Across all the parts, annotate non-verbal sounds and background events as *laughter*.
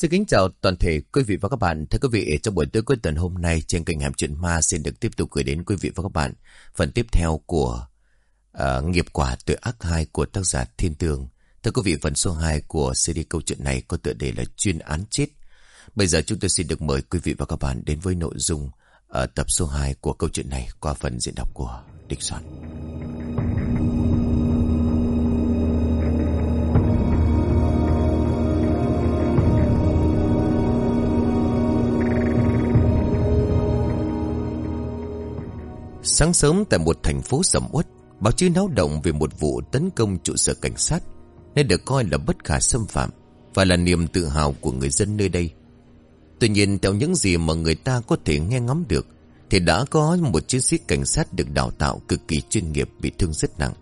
Xin kính chào toàn thể quý vị và các bạn. Thưa quý vị, trong buổi tối cuối tuần hôm nay trên kênh Hàm Chuyện Ma xin được tiếp tục gửi đến quý vị và các bạn phần tiếp theo của uh, Nghiệp quả tội ác 2 của tác giả Thiên Tường. Thưa quý vị, phần số 2 của CD câu chuyện này có tựa đề là chuyên án chết. Bây giờ chúng tôi xin được mời quý vị và các bạn đến với nội dung ở tập số 2 của câu chuyện này qua phần diễn đọc của Địch Soạn. Sáng sớm tại một thành phố sầm uất, báo chí náo động về một vụ tấn công trụ sở cảnh sát, nên được coi là bất khả xâm phạm và là niềm tự hào của người dân nơi đây. Tuy nhiên theo những gì mà người ta có thể nghe ngắm được, thì đã có một chiến sĩ cảnh sát được đào tạo cực kỳ chuyên nghiệp bị thương rất nặng.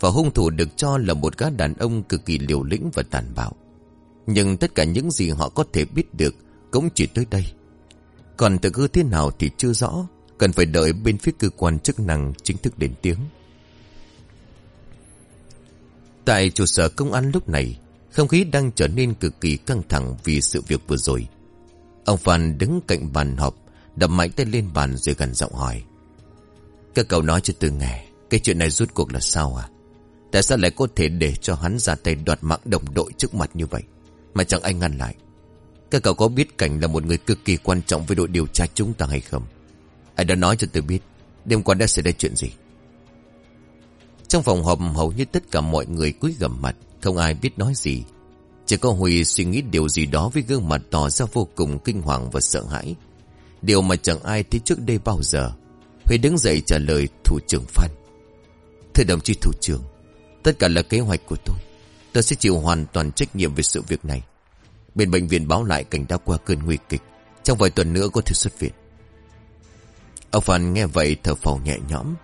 Và hung thủ được cho là một gã đàn ông cực kỳ liều lĩnh và tàn bạo. Nhưng tất cả những gì họ có thể biết được cũng chỉ tới đây. Còn thực hư thế nào thì chưa rõ, Cần phải đợi bên phía cơ quan chức năng chính thức đến tiếng. Tại trụ sở công an lúc này, Không khí đang trở nên cực kỳ căng thẳng vì sự việc vừa rồi. Ông Phan đứng cạnh bàn họp, Đập mạnh tay lên bàn rồi gần giọng hỏi. Các cậu nói cho tôi nghe, Cái chuyện này rút cuộc là sao à Tại sao lại có thể để cho hắn ra tay đoạt mạng đồng đội trước mặt như vậy? Mà chẳng ai ngăn lại. Các cậu có biết Cảnh là một người cực kỳ quan trọng với đội điều tra chúng ta hay không? Ai đã nói cho tôi biết Đêm qua đã xảy ra chuyện gì. Trong phòng họp hầu như tất cả mọi người cúi gầm mặt, Không ai biết nói gì. Chỉ có Huy suy nghĩ điều gì đó Với gương mặt tỏ ra vô cùng kinh hoàng và sợ hãi. Điều mà chẳng ai thấy trước đây bao giờ. Huy đứng dậy trả lời, thủ trưởng Phan. Thưa đồng chí thủ trưởng, Tất cả là kế hoạch của tôi. Tôi sẽ chịu hoàn toàn trách nhiệm về sự việc này. Bên bệnh viện báo lại cảnh đã qua cơn nguy kịch. Trong vài tuần nữa có thể xuất viện. Ông Phan nghe vậy thở phào nhẹ nhõm.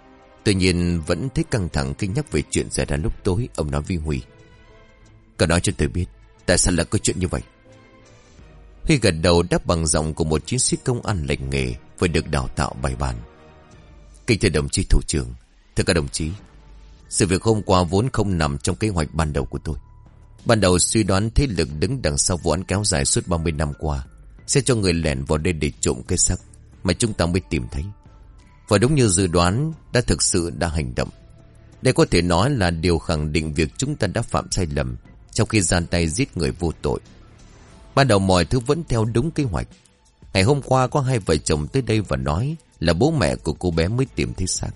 Tuy nhiên vẫn thấy căng thẳng khi nhắc về chuyện xảy ra lúc tối. Ông nói với Huy. Cậu nói cho tôi biết. Tại sao lại có chuyện như vậy? Huy gật đầu đáp bằng giọng của một chiến sĩ công an lệnh nghề vừa được đào tạo bài bản. Kính thưa đồng chí thủ trưởng, thưa các đồng chí, sự việc hôm qua vốn không nằm trong kế hoạch ban đầu của tôi. Ban đầu suy đoán thế lực đứng đằng sau vụ án kéo dài suốt 30 năm qua sẽ cho người lẻn vào đây để trộm cái xác mà chúng ta mới tìm thấy. Và đúng như dự đoán, đã thực sự đã hành động. Đây có thể nói là điều khẳng định việc chúng ta đã phạm sai lầm trong khi gian tay giết người vô tội. Ban đầu mọi thứ vẫn theo đúng kế hoạch. Ngày hôm qua có hai vợ chồng tới đây và nói là bố mẹ của cô bé mới tìm thấy xác.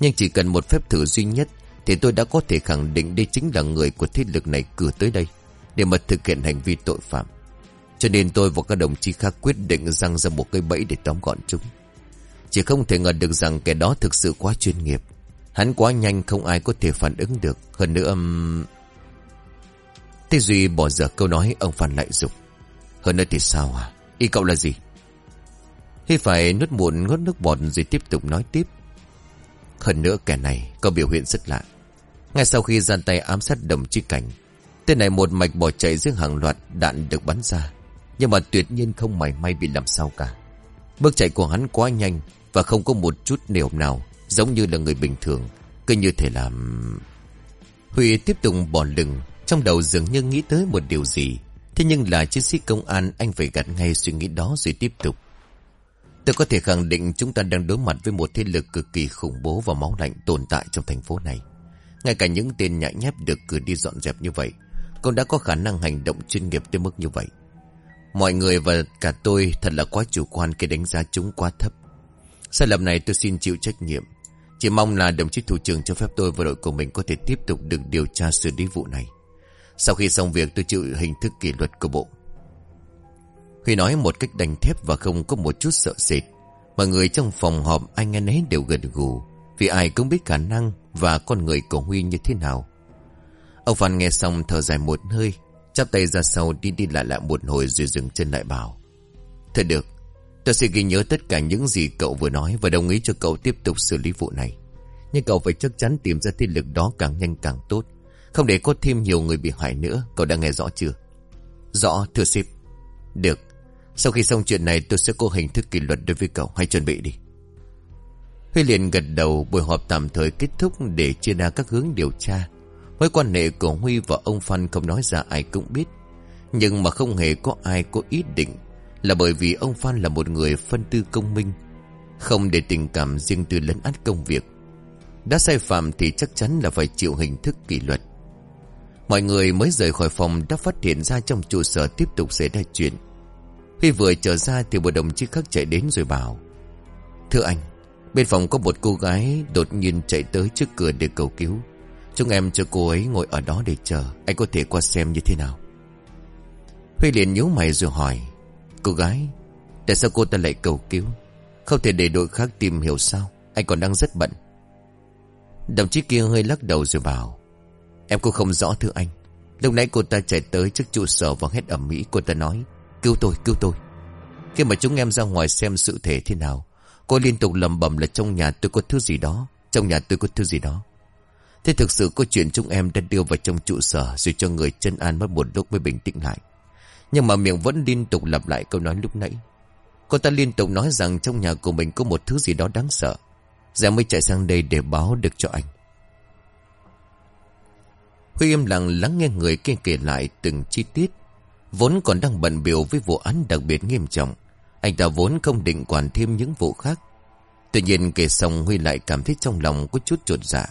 Nhưng chỉ cần một phép thử duy nhất thì tôi đã có thể khẳng định đây chính là người của thế lực này cử tới đây để mà thực hiện hành vi tội phạm. Cho nên tôi và các đồng chí khác quyết định răng ra một cây bẫy để tóm gọn chúng. Chỉ không thể ngờ được rằng kẻ đó thực sự quá chuyên nghiệp. Hắn quá nhanh không ai có thể phản ứng được. Hơn nữa... Um... Thế Duy bỏ dở câu nói ông Phan lại dục Hơn nữa thì sao à? Ý cậu là gì? Khi phải nuốt muộn ngốt nước bọt rồi tiếp tục nói tiếp. Hơn nữa kẻ này có biểu hiện rất lạ. Ngay sau khi gian tay ám sát đồng chí cảnh, tên này một mạch bỏ chạy giữa hàng loạt đạn được bắn ra. Nhưng mà tuyệt nhiên không mảy may bị làm sao cả. Bước chạy của hắn quá nhanh và không có một chút nẻo nào giống như là người bình thường. Cứ như thể làm... Huy tiếp tục bỏ lừng, trong đầu dường như nghĩ tới một điều gì. Thế nhưng là chiến sĩ công an anh phải gạt ngay suy nghĩ đó rồi tiếp tục. Tôi có thể khẳng định chúng ta đang đối mặt với một thế lực cực kỳ khủng bố và máu lạnh tồn tại trong thành phố này. Ngay cả những tên nhãi nhép được cử đi dọn dẹp như vậy, cũng đã có khả năng hành động chuyên nghiệp tới mức như vậy. Mọi người và cả tôi thật là quá chủ quan khi đánh giá chúng quá thấp. Sai lầm này tôi xin chịu trách nhiệm. Chỉ mong là đồng chí thủ trưởng cho phép tôi và đội của mình có thể tiếp tục được điều tra xử lý vụ này. Sau khi xong việc tôi chịu hình thức kỷ luật của bộ. Huy nói một cách đành thép và không có một chút sợ sệt. Mọi người trong phòng họp anh nghe nấy đều gần gù. Vì ai cũng biết khả năng và con người của Huy như thế nào. Ông Phan nghe xong thở dài một hơi Chắp tay ra sau đi đi lại lại một hồi rồi dừng chân lại bảo. Thật được, tôi sẽ ghi nhớ tất cả những gì cậu vừa nói và đồng ý cho cậu tiếp tục xử lý vụ này. Nhưng cậu phải chắc chắn tìm ra thế lực đó càng nhanh càng tốt. Không để có thêm nhiều người bị hại nữa, cậu đã nghe rõ chưa? Rõ, thưa sếp. Được, sau khi xong chuyện này tôi sẽ có hình thức kỷ luật đối với cậu, hãy chuẩn bị đi. Huy liền gật đầu buổi họp tạm thời kết thúc để chia ra các hướng điều tra. Mối quan hệ của Huy và ông Phan không nói ra ai cũng biết. Nhưng mà không hề có ai có ý định là bởi vì ông Phan là một người phân tư công minh, Không để tình cảm riêng tư lấn át công việc. Đã sai phạm thì chắc chắn là phải chịu hình thức kỷ luật. Mọi người mới rời khỏi phòng đã phát hiện ra trong trụ sở tiếp tục xảy ra chuyện. Huy vừa trở ra thì một đồng chí khác chạy đến rồi bảo, Thưa anh, Bên phòng có một cô gái đột nhiên chạy tới trước cửa để cầu cứu. Chúng em cho cô ấy ngồi ở đó để chờ, Anh có thể qua xem như thế nào? Huy liền nhíu mày rồi hỏi Cô gái Tại sao cô ta lại cầu cứu? Không thể để đội khác tìm hiểu sao? Anh còn đang rất bận. Đồng chí kia hơi lắc đầu rồi bảo Em cũng không rõ thưa anh. Lúc nãy cô ta chạy tới trước trụ sở và hét ẩm mỹ Cô ta nói Cứu tôi, cứu tôi. Khi mà chúng em ra ngoài xem sự thể thế nào Cô liên tục lầm bầm là trong nhà tôi có thứ gì đó Trong nhà tôi có thứ gì đó. Thế thực sự có chuyện chúng em đã đưa vào trong trụ sở Rồi cho người chân an mất một lúc mới bình tĩnh lại. Nhưng mà miệng vẫn liên tục lặp lại câu nói lúc nãy. Cô ta liên tục nói rằng trong nhà của mình có một thứ gì đó đáng sợ. Giờ mới chạy sang đây để báo được cho anh. Huy im lặng lắng nghe người kia kể lại từng chi tiết. Vốn còn đang bận biểu với vụ án đặc biệt nghiêm trọng. Anh ta vốn không định quản thêm những vụ khác. Tuy nhiên kể xong Huy lại cảm thấy trong lòng có chút trột dạ.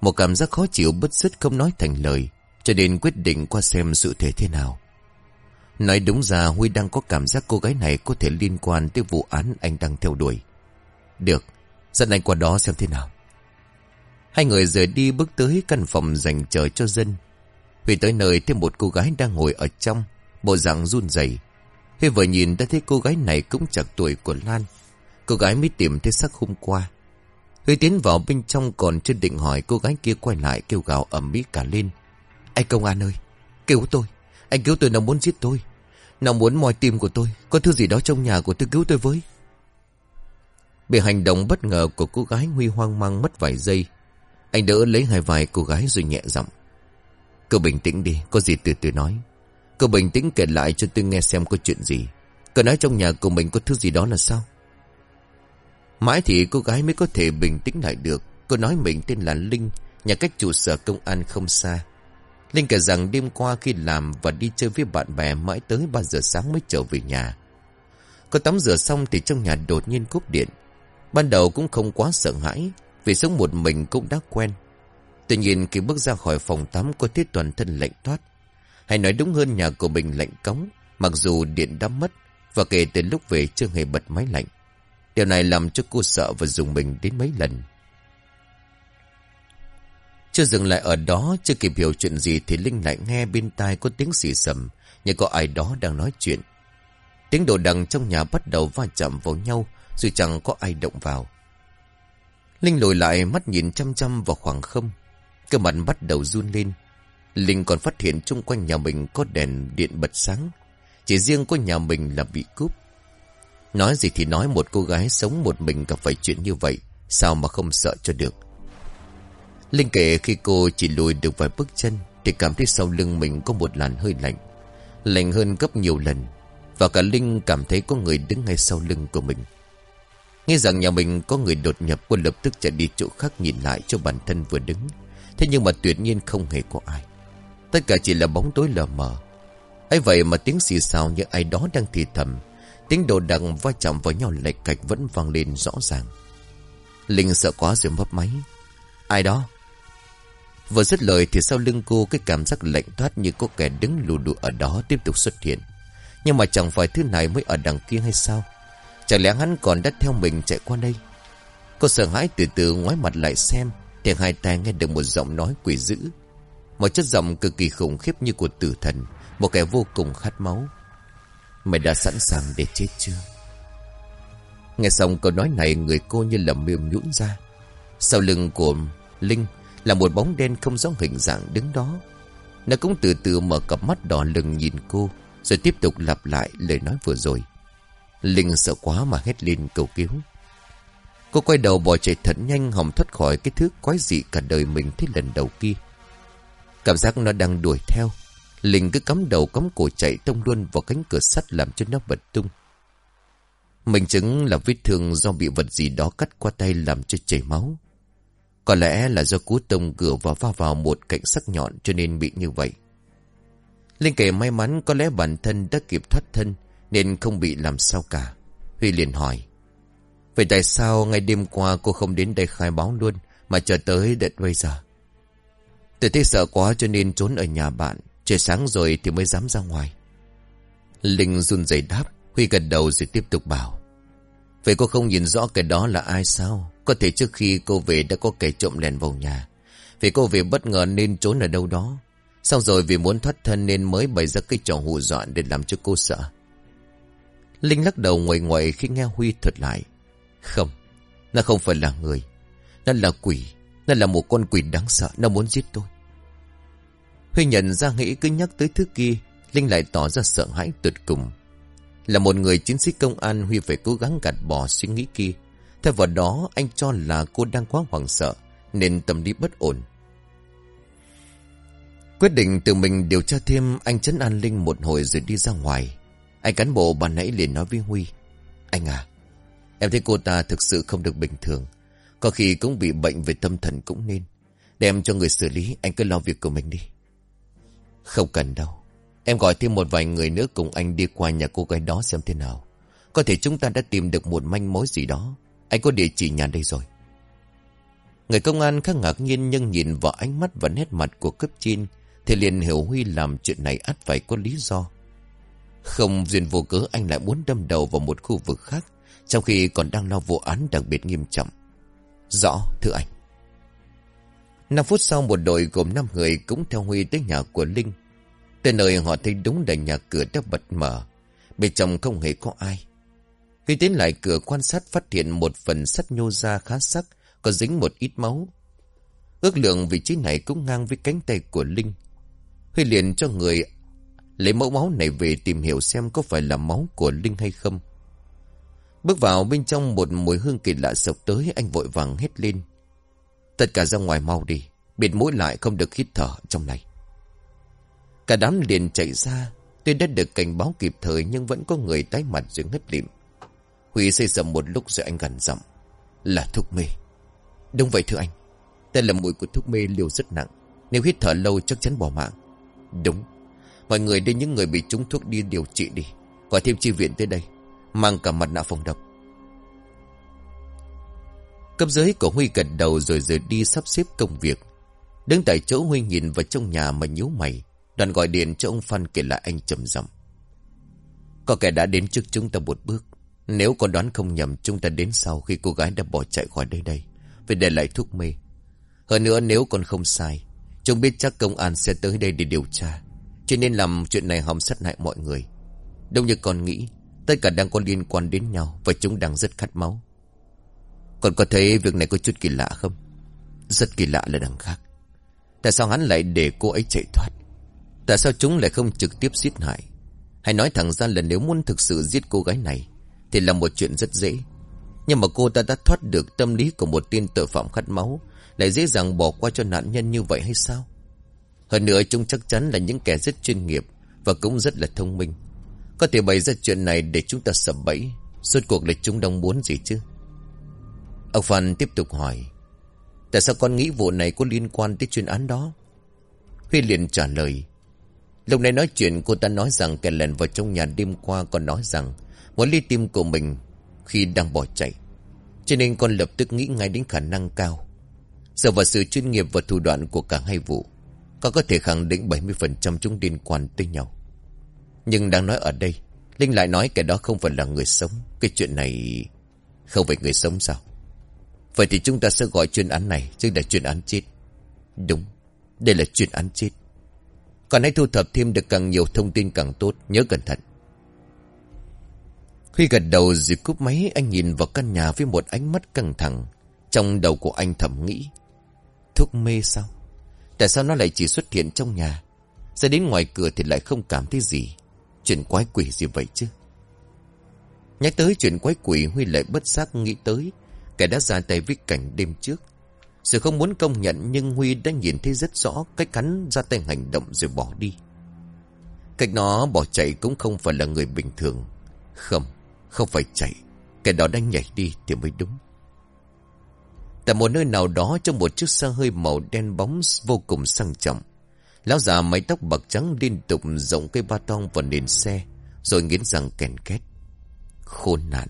Một cảm giác khó chịu bất dứt không nói thành lời, Cho nên quyết định qua xem sự thể thế nào. Nói đúng ra Huy đang có cảm giác cô gái này có thể liên quan tới vụ án anh đang theo đuổi. Được, dẫn anh qua đó xem thế nào. Hai người rời đi bước tới căn phòng dành chờ cho dân. Huy tới nơi thêm một cô gái đang ngồi ở trong Bộ dạng run rẩy. Huy vừa nhìn đã thấy cô gái này cũng chặt tuổi của Lan. Cô gái mới tìm thấy sắc hôm qua. Huy tiến vào bên trong còn chưa định hỏi cô gái kia quay lại kêu gào ẩm mỹ cả lên. Anh công an ơi Cứu tôi! Anh cứu tôi, nó muốn giết tôi. Nó muốn moi tim của tôi. Có thứ gì đó trong nhà của tôi cứu tôi với. Bị hành động bất ngờ của cô gái Huy hoang mang mất vài giây, Anh đỡ lấy hai vai cô gái rồi nhẹ giọng. Cô bình tĩnh đi, Có gì từ từ nói. Cô bình tĩnh kể lại cho tôi nghe xem có chuyện gì. Cô nói trong nhà của mình có thứ gì đó là sao? Mãi thì cô gái mới có thể bình tĩnh lại được. Cô nói mình tên là Linh, Nhà cách trụ sở công an không xa. Linh kể rằng đêm qua khi làm Và đi chơi với bạn bè Mãi tới 3 giờ sáng mới trở về nhà. Có tắm rửa xong thì trong nhà đột nhiên cúp điện. Ban đầu cũng không quá sợ hãi, Vì sống một mình cũng đã quen. Tuy nhiên khi bước ra khỏi phòng tắm Cô thấy toàn thân lạnh toát. Hay nói đúng hơn, nhà của mình lạnh cống Mặc dù điện đã mất, Và kể từ lúc về chưa hề bật máy lạnh. Điều này làm cho cô sợ và dùng mình đến mấy lần. Chưa dừng lại ở đó, chưa kịp hiểu chuyện gì thì Linh lại nghe bên tai có tiếng xì sầm, như có ai đó đang nói chuyện. Tiếng đồ đằng trong nhà bắt đầu va chạm vào nhau, rồi chẳng có ai động vào. Linh lùi lại mắt nhìn chăm chăm vào khoảng không. Cơ mặt bắt đầu run lên. Linh còn phát hiện chung quanh nhà mình có đèn điện bật sáng. Chỉ riêng có nhà mình là bị cúp. Nói gì thì nói một cô gái sống một mình gặp phải chuyện như vậy Sao mà không sợ cho được Linh kể khi cô chỉ lùi được vài bước chân Thì cảm thấy sau lưng mình có một làn hơi lạnh Lạnh hơn gấp nhiều lần, Và cả Linh cảm thấy có người đứng ngay sau lưng của mình Nghe rằng nhà mình có người đột nhập Cô lập tức chạy đi chỗ khác nhìn lại cho bản thân vừa đứng Thế nhưng mà tuyệt nhiên không hề có ai Tất cả chỉ là bóng tối lờ mờ ấy vậy mà tiếng xì xào như ai đó đang thì thầm, Tiếng đồ đằng va chạm vào nhau lệch cạch vẫn vang lên rõ ràng. Linh sợ quá rồi mấp máy. Ai đó? Vừa dứt lời thì sau lưng cô cái cảm giác lạnh thoát như có kẻ đứng lù đù ở đó tiếp tục xuất hiện. Nhưng mà chẳng phải thứ này mới ở đằng kia hay sao? Chẳng lẽ hắn còn đã theo mình chạy qua đây? Cô sợ hãi từ từ ngoái mặt lại xem thì hai tay nghe được một giọng nói quỷ dữ. Một chất giọng cực kỳ khủng khiếp như của tử thần, một kẻ vô cùng khát máu. Mày đã sẵn sàng để chết chưa Nghe xong câu nói này Người cô như là mềm nhũn ra Sau lưng của Linh là một bóng đen không rõ hình dạng đứng đó. Nó cũng từ từ mở cặp mắt đỏ lừng nhìn cô, Rồi tiếp tục lặp lại lời nói vừa rồi. Linh sợ quá mà hét lên cầu cứu. Cô quay đầu bỏ chạy thật nhanh Hòng thoát khỏi cái thứ quái dị cả đời mình thấy lần đầu kia. Cảm giác nó đang đuổi theo. Linh cứ cắm đầu cắm cổ chạy tông luôn vào cánh cửa sắt làm cho nó bật tung. Mình chứng là vết thương do bị vật gì đó cắt qua tay làm cho chảy máu. Có lẽ là do cú tông cửa và va vào một cạnh sắc nhọn cho nên bị như vậy. Linh kể may mắn có lẽ bản thân đã kịp thoát thân, Nên không bị làm sao cả. Huy liền hỏi, Vậy tại sao ngày đêm qua cô không đến đây khai báo luôn, Mà chờ tới đợt bây giờ? Tôi thấy sợ quá cho nên trốn ở nhà bạn, Trời sáng rồi thì mới dám ra ngoài. Linh run rẩy đáp, Huy gật đầu rồi tiếp tục bảo, Vậy cô không nhìn rõ cái đó là ai sao? Có thể trước khi cô về đã có kẻ trộm lèn vào nhà. Vì cô về bất ngờ nên trốn ở đâu đó. Xong rồi vì muốn thoát thân nên mới bày ra cái trò hù dọa để làm cho cô sợ. Linh lắc đầu ngoài ngoài khi nghe Huy thuật lại. Không, Nó không phải là người. Nó là quỷ. Nó là một con quỷ đáng sợ. Nó muốn giết tôi. Huy nhận ra nghĩ cứ nhắc tới thứ kia, Linh lại tỏ ra sợ hãi tuyệt cùng. Là một người chiến sĩ công an, Huy phải cố gắng gạt bỏ suy nghĩ kia. Thay vào đó, anh cho là cô đang quá hoảng sợ, Nên tâm lý bất ổn. Quyết định tự mình điều tra thêm, Anh chấn an Linh một hồi rồi đi ra ngoài. Anh cán bộ bà nãy liền nói với Huy, Anh à Em thấy cô ta thực sự không được bình thường. Có khi cũng bị bệnh về tâm thần cũng nên. Đem cho người xử lý, Anh cứ lo việc của mình đi. Không cần đâu. Em gọi thêm một vài người nữa cùng anh đi qua nhà cô gái đó xem thế nào. Có thể chúng ta đã tìm được một manh mối gì đó. Anh có địa chỉ nhà đây rồi. Người công an khá ngạc nhiên nhưng nhìn vào ánh mắt và nét mặt của cấp trên Thì liền hiểu Huy làm chuyện này ắt phải có lý do. Không duyên vô cớ anh lại muốn đâm đầu vào một khu vực khác, Trong khi còn đang lo vụ án đặc biệt nghiêm trọng. Rõ, thưa anh. 5 phút sau một đội gồm 5 người cũng theo Huy tới nhà của Linh. Tới nơi họ thấy đúng là nhà cửa đã bật mở. Bên trong không hề có ai khi tiến lại cửa quan sát phát hiện một phần sắt nhô ra khá sắc Có dính một ít máu Ước lượng vị trí này cũng ngang với cánh tay của Linh Huy liền cho người lấy mẫu máu này về tìm hiểu xem có phải là máu của Linh hay không. Bước vào bên trong một mùi hương kỳ lạ sộc tới anh vội vàng hét lên. Tất cả ra ngoài mau đi, bịt mũi lại không được hít thở trong này. Cả đám liền chạy ra, tuy đã được cảnh báo kịp thời nhưng vẫn có người tái mặt rồi ngất lịm. Huy xây sầm một lúc rồi anh gần giọng, Là thuốc mê. Đúng vậy thưa anh. Đây là mùi của thuốc mê liều rất nặng. Nếu hít thở lâu chắc chắn bỏ mạng. Đúng. Mọi người đưa những người bị trúng thuốc đi điều trị đi. Gọi thêm chi viện tới đây. Mang cả mặt nạ phòng độc. Cấp dưới của Huy gật đầu rồi rời đi sắp xếp công việc. Đứng tại chỗ Huy nhìn vào trong nhà mà nhíu mày. Đoàn gọi điện cho ông Phan kể lại anh trầm giọng Có kẻ đã đến trước chúng ta một bước. Nếu con đoán không nhầm, chúng ta đến sau khi cô gái đã bỏ chạy khỏi đây đây. Vì để lại thuốc mê. Hơn nữa, nếu con không sai. Chúng biết chắc công an sẽ tới đây để điều tra. Cho nên làm chuyện này hòng sát hại mọi người. Đông như con nghĩ. Tất cả đang có liên quan đến nhau. Và chúng đang rất khát máu. Còn có thấy việc này có chút kỳ lạ không? Rất kỳ lạ là đằng khác. Tại sao hắn lại để cô ấy chạy thoát? Tại sao chúng lại không trực tiếp giết hại? Hay nói thẳng ra là nếu muốn thực sự giết cô gái này thì là một chuyện rất dễ Nhưng mà cô ta đã thoát được tâm lý của một tên tội phạm khát máu, Lại dễ dàng bỏ qua cho nạn nhân như vậy hay sao? Hơn nữa chúng chắc chắn là những kẻ rất chuyên nghiệp Và cũng rất là thông minh Có thể bày ra chuyện này để chúng ta sập bẫy, Suốt cuộc là chúng đang muốn gì chứ? Ông Phan tiếp tục hỏi, Tại sao con nghĩ vụ này có liên quan tới chuyên án đó? Huy liền trả lời, Lúc này nói chuyện cô ta nói rằng kẻ lần vào trong nhà đêm qua còn nói rằng muốn ly tim của mình khi đang bỏ chạy. Cho nên con lập tức nghĩ ngay đến khả năng cao. Dựa vào sự chuyên nghiệp và thủ đoạn của cả hai vụ, con có thể khẳng định 70% chúng liên quan tới nhau. Nhưng đang nói ở đây, Linh lại nói kẻ đó không phải là người sống. Cái chuyện này không phải người sống sao? Vậy thì chúng ta sẽ gọi chuyên án này chứ là chuyên án chết. Đúng, đây là chuyên án chết. Còn hãy thu thập thêm được càng nhiều thông tin càng tốt Nhớ cẩn thận Huy gật đầu dịp cúp máy Anh nhìn vào căn nhà với một ánh mắt căng thẳng. Trong đầu của anh thầm nghĩ Thuốc mê sao? Tại sao nó lại chỉ xuất hiện trong nhà? Ra đến ngoài cửa thì lại không cảm thấy gì. Chuyện quái quỷ gì vậy chứ? Nhắc tới chuyện quái quỷ Huy lại bất giác nghĩ tới Kẻ đã ra tay với cảnh đêm trước. Sự không muốn công nhận nhưng Huy đã nhìn thấy rất rõ cách hắn ra tay hành động rồi bỏ đi. Cách nó bỏ chạy cũng không phải là người bình thường. Không, không phải chạy. Cái đó đang nhảy đi thì mới đúng. Tại một nơi nào đó trong một chiếc xe hơi màu đen bóng vô cùng sang trọng. Lão già mái tóc bạc trắng liên tục rộng cây ba tong vào nền xe. Rồi nghiến răng kèn két. Khôn nạn.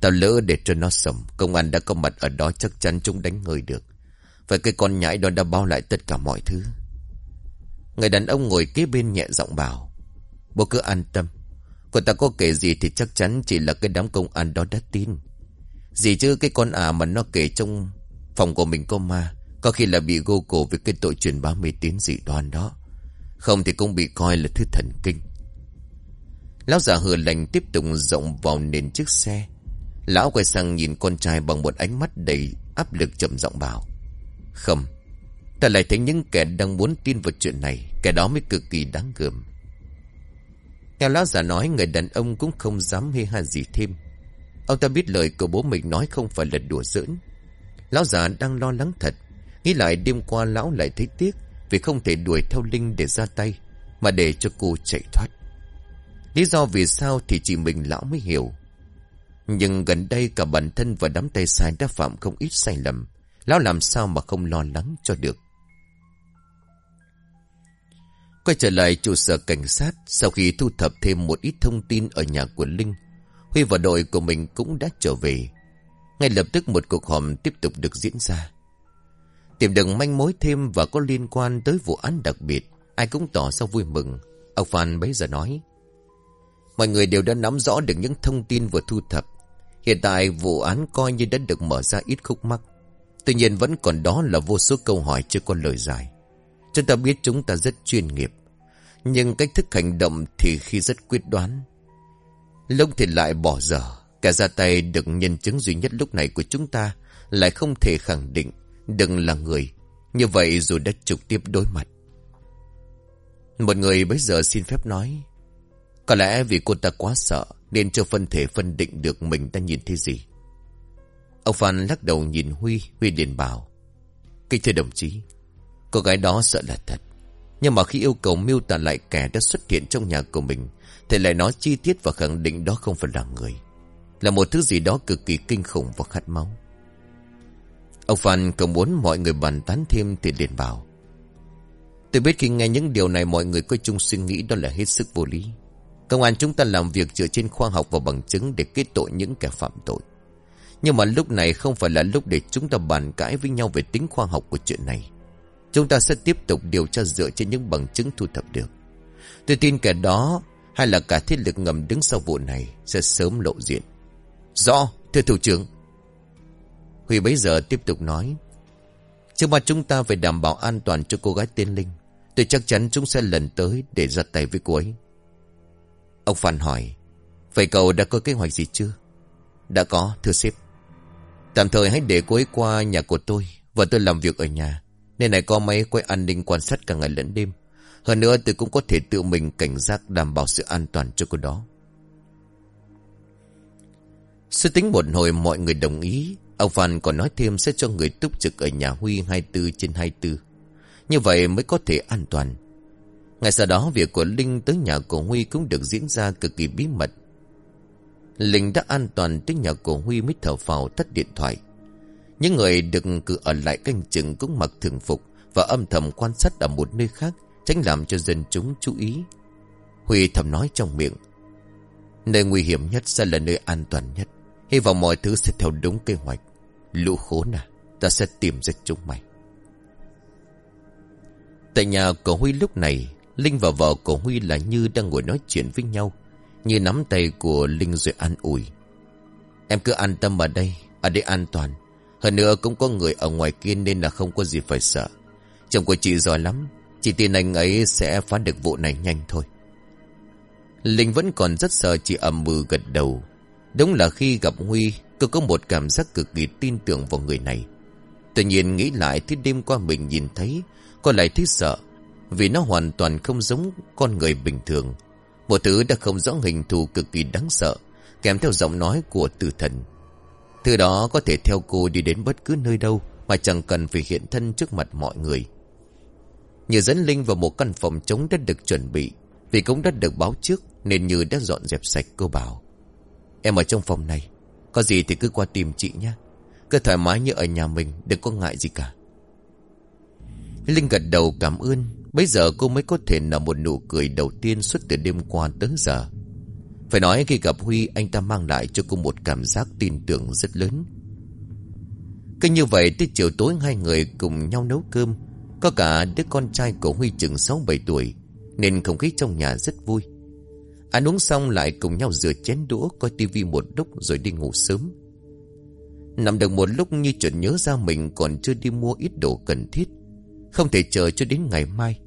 Tao lỡ để cho nó sống. Công an đã có mặt ở đó chắc chắn chúng đánh người được. Vậy cái con nhãi đó đã bao lại tất cả mọi thứ. Người đàn ông ngồi kế bên nhẹ giọng bảo. Bố cứ an tâm. Cô ta có kể gì thì chắc chắn chỉ là cái đám công an đó đã tin. Gì chứ cái con à mà nó kể trong phòng của mình có ma. Có khi là bị gô cổ với cái tội truyền bá mê tín dị đoan đó. Không thì cũng bị coi là thứ thần kinh. Lão già hừa lành tiếp tục rộng vào nền chiếc xe. Lão quay sang nhìn con trai bằng một ánh mắt đầy áp lực chậm giọng bảo. Không, ta lại thấy những kẻ đang muốn tin vào chuyện này, kẻ đó mới cực kỳ đáng gờm theo lão già nói, người đàn ông cũng không dám hê ha gì thêm. Ông ta biết lời của bố mình nói không phải là đùa giỡn. Lão già đang lo lắng thật. Nghĩ lại đêm qua lão lại thấy tiếc vì không thể đuổi theo Linh để ra tay, mà để cho cô chạy thoát. Lý do vì sao thì chỉ mình lão mới hiểu. Nhưng gần đây cả bản thân và đám tay sai đã phạm không ít sai lầm. Lão làm sao mà không lo lắng cho được. Quay trở lại trụ sở cảnh sát, sau khi thu thập thêm một ít thông tin ở nhà của Linh. Huy và đội của mình cũng đã trở về. Ngay lập tức một cuộc họp tiếp tục được diễn ra. Tìm được manh mối thêm và có liên quan tới vụ án đặc biệt. Ai cũng tỏ ra vui mừng. Ông Phan bấy giờ nói. Mọi người đều đã nắm rõ được những thông tin vừa thu thập. Hiện tại vụ án coi như đã được mở ra ít khúc mắc. Tuy nhiên vẫn còn đó là vô số câu hỏi chưa có lời giải. Chúng ta biết chúng ta rất chuyên nghiệp. Nhưng cách thức hành động thì khi rất quyết đoán. Lúc thì lại bỏ dở. Cả ra tay được nhân chứng duy nhất lúc này của chúng ta lại không thể khẳng định đừng là người. Như vậy dù đã trực tiếp đối mặt. Một người bây giờ xin phép nói. Có lẽ vì cô ta quá sợ nên chưa phân thể phân định được mình đang nhìn thấy gì. Ông Phan lắc đầu nhìn Huy, Huy liền bảo. Kính thưa đồng chí, cô gái đó sợ là thật. Nhưng mà khi yêu cầu miêu tả lại kẻ đã xuất hiện trong nhà của mình, thì lại nói chi tiết và khẳng định đó không phải là người. Là một thứ gì đó cực kỳ kinh khủng và khát máu. Ông Phan không muốn mọi người bàn tán thêm thì liền bảo. Tôi biết khi nghe những điều này mọi người có chung suy nghĩ đó là hết sức vô lý. Công an chúng ta làm việc dựa trên khoa học và bằng chứng để kết tội những kẻ phạm tội. Nhưng mà lúc này không phải là lúc để chúng ta bàn cãi với nhau về tính khoa học của chuyện này. Chúng ta sẽ tiếp tục điều tra dựa trên những bằng chứng thu thập được. Tôi tin kẻ đó hay là cả thiết lực ngầm đứng sau vụ này sẽ sớm lộ diện. Rõ, thưa thủ trưởng. Huy bấy giờ tiếp tục nói. Trước mà chúng ta phải đảm bảo an toàn cho cô gái tên Linh. Tôi chắc chắn chúng sẽ lần tới để ra tay với cô ấy. Ông Phan hỏi. Vậy cậu đã có kế hoạch gì chưa? Đã có, thưa sếp. Tạm thời hãy để cô ấy qua nhà của tôi Và tôi làm việc ở nhà nên này có máy quay an ninh quan sát cả ngày lẫn đêm. Hơn nữa tôi cũng có thể tự mình cảnh giác Đảm bảo sự an toàn cho cô đó. Sư tính một hồi mọi người đồng ý. Ông Phan còn nói thêm sẽ cho người túc trực ở nhà Huy 24 trên 24 Như vậy mới có thể an toàn. Ngày sau đó, việc của Linh tới nhà của Huy cũng được diễn ra cực kỳ bí mật. Linh đã an toàn tới nhà của Huy mới thở phào, tắt điện thoại. Những người được cử ở lại canh chừng cũng mặc thường phục và âm thầm quan sát ở một nơi khác, tránh làm cho dân chúng chú ý. Huy thầm nói trong miệng. Nơi nguy hiểm nhất sẽ là nơi an toàn nhất. Hy vọng mọi thứ sẽ theo đúng kế hoạch. Lũ khốn à, ta sẽ tìm ra chúng mày. Tại nhà của Huy lúc này, Linh và vợ của Huy là Như đang ngồi nói chuyện với nhau. Như nắm tay của Linh rồi an ủi Em cứ an tâm ở đây Ở đây an toàn hơn nữa cũng có người ở ngoài kia nên là không có gì phải sợ. Chồng của chị giỏi lắm Chị tin anh ấy sẽ phá được vụ này nhanh thôi. Linh vẫn còn rất sợ chị ẩm mừ gật đầu. Đúng là khi gặp Huy tôi có một cảm giác cực kỳ tin tưởng vào người này. Tuy nhiên nghĩ lại thì đêm qua mình nhìn thấy có lại thấy sợ Vì nó hoàn toàn không giống con người bình thường. Một thứ đã không rõ hình thù cực kỳ đáng sợ, kèm theo giọng nói của tử thần. Thứ đó có thể theo cô đi đến bất cứ nơi đâu mà chẳng cần phải hiện thân trước mặt mọi người. Như dẫn Linh vào một căn phòng trống đã được chuẩn bị, vì cũng đã được báo trước nên Như đã dọn dẹp sạch cô bảo. Em ở trong phòng này, có gì thì cứ qua tìm chị nhé. Cứ thoải mái như ở nhà mình, đừng có ngại gì cả. Linh gật đầu cảm ơn, Bây giờ cô mới có thể nở một nụ cười đầu tiên suốt từ đêm qua tới giờ. Phải nói khi gặp Huy, anh ta mang lại cho cô một cảm giác tin tưởng rất lớn. Cứ như vậy, tới chiều tối, hai người cùng nhau nấu cơm. Có cả đứa con trai của Huy chừng 6-7 tuổi, nên không khí trong nhà rất vui. Ăn uống xong lại cùng nhau rửa chén đũa, coi tivi một lúc rồi đi ngủ sớm. Nằm được một lúc như chợt nhớ ra mình còn chưa đi mua ít đồ cần thiết. Không thể chờ cho đến ngày mai.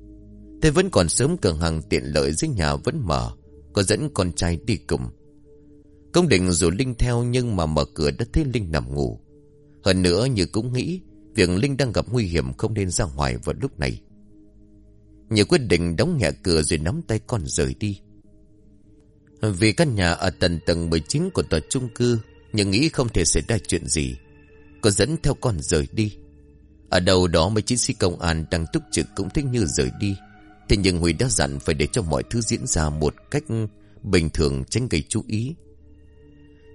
Thế vẫn còn sớm cửa hàng tiện lợi dưới nhà vẫn mở. Có dẫn con trai đi cùng. Công định dù Linh theo nhưng mà mở cửa đã thấy Linh nằm ngủ. Hơn nữa như cũng nghĩ, việc Linh đang gặp nguy hiểm không nên ra ngoài vào lúc này. Như quyết định đóng nhẹ cửa rồi nắm tay con rời đi. Vì căn nhà ở tầng tầng 19 của tòa chung cư, Nhưng nghĩ không thể xảy ra chuyện gì có dẫn theo con rời đi Ở đầu đó mấy chiến sĩ công an đang túc trực cũng thích như rời đi Thế nhưng Huy đã dặn phải để cho mọi thứ diễn ra một cách bình thường tránh gây chú ý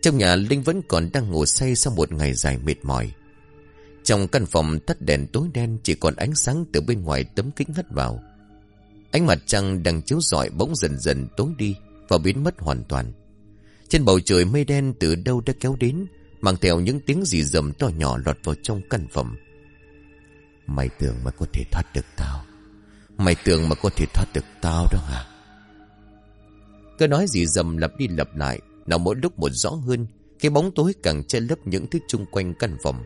Trong nhà Linh vẫn còn đang ngủ say sau một ngày dài mệt mỏi Trong căn phòng tắt đèn tối đen chỉ còn ánh sáng từ bên ngoài tấm kính hắt vào Ánh mặt trăng đang chiếu rọi bỗng dần dần tối đi và biến mất hoàn toàn. Trên bầu trời mây đen từ đâu đã kéo đến, mang theo những tiếng gì rầm to nhỏ lọt vào trong căn phòng. Mày tưởng mà có thể thoát được tao. Mày tưởng mà có thể thoát được tao đó hả? Cứ nói gì dầm lặp đi lặp lại, nào mỗi lúc một rõ hơn, cái bóng tối càng che lấp những thứ chung quanh căn phòng.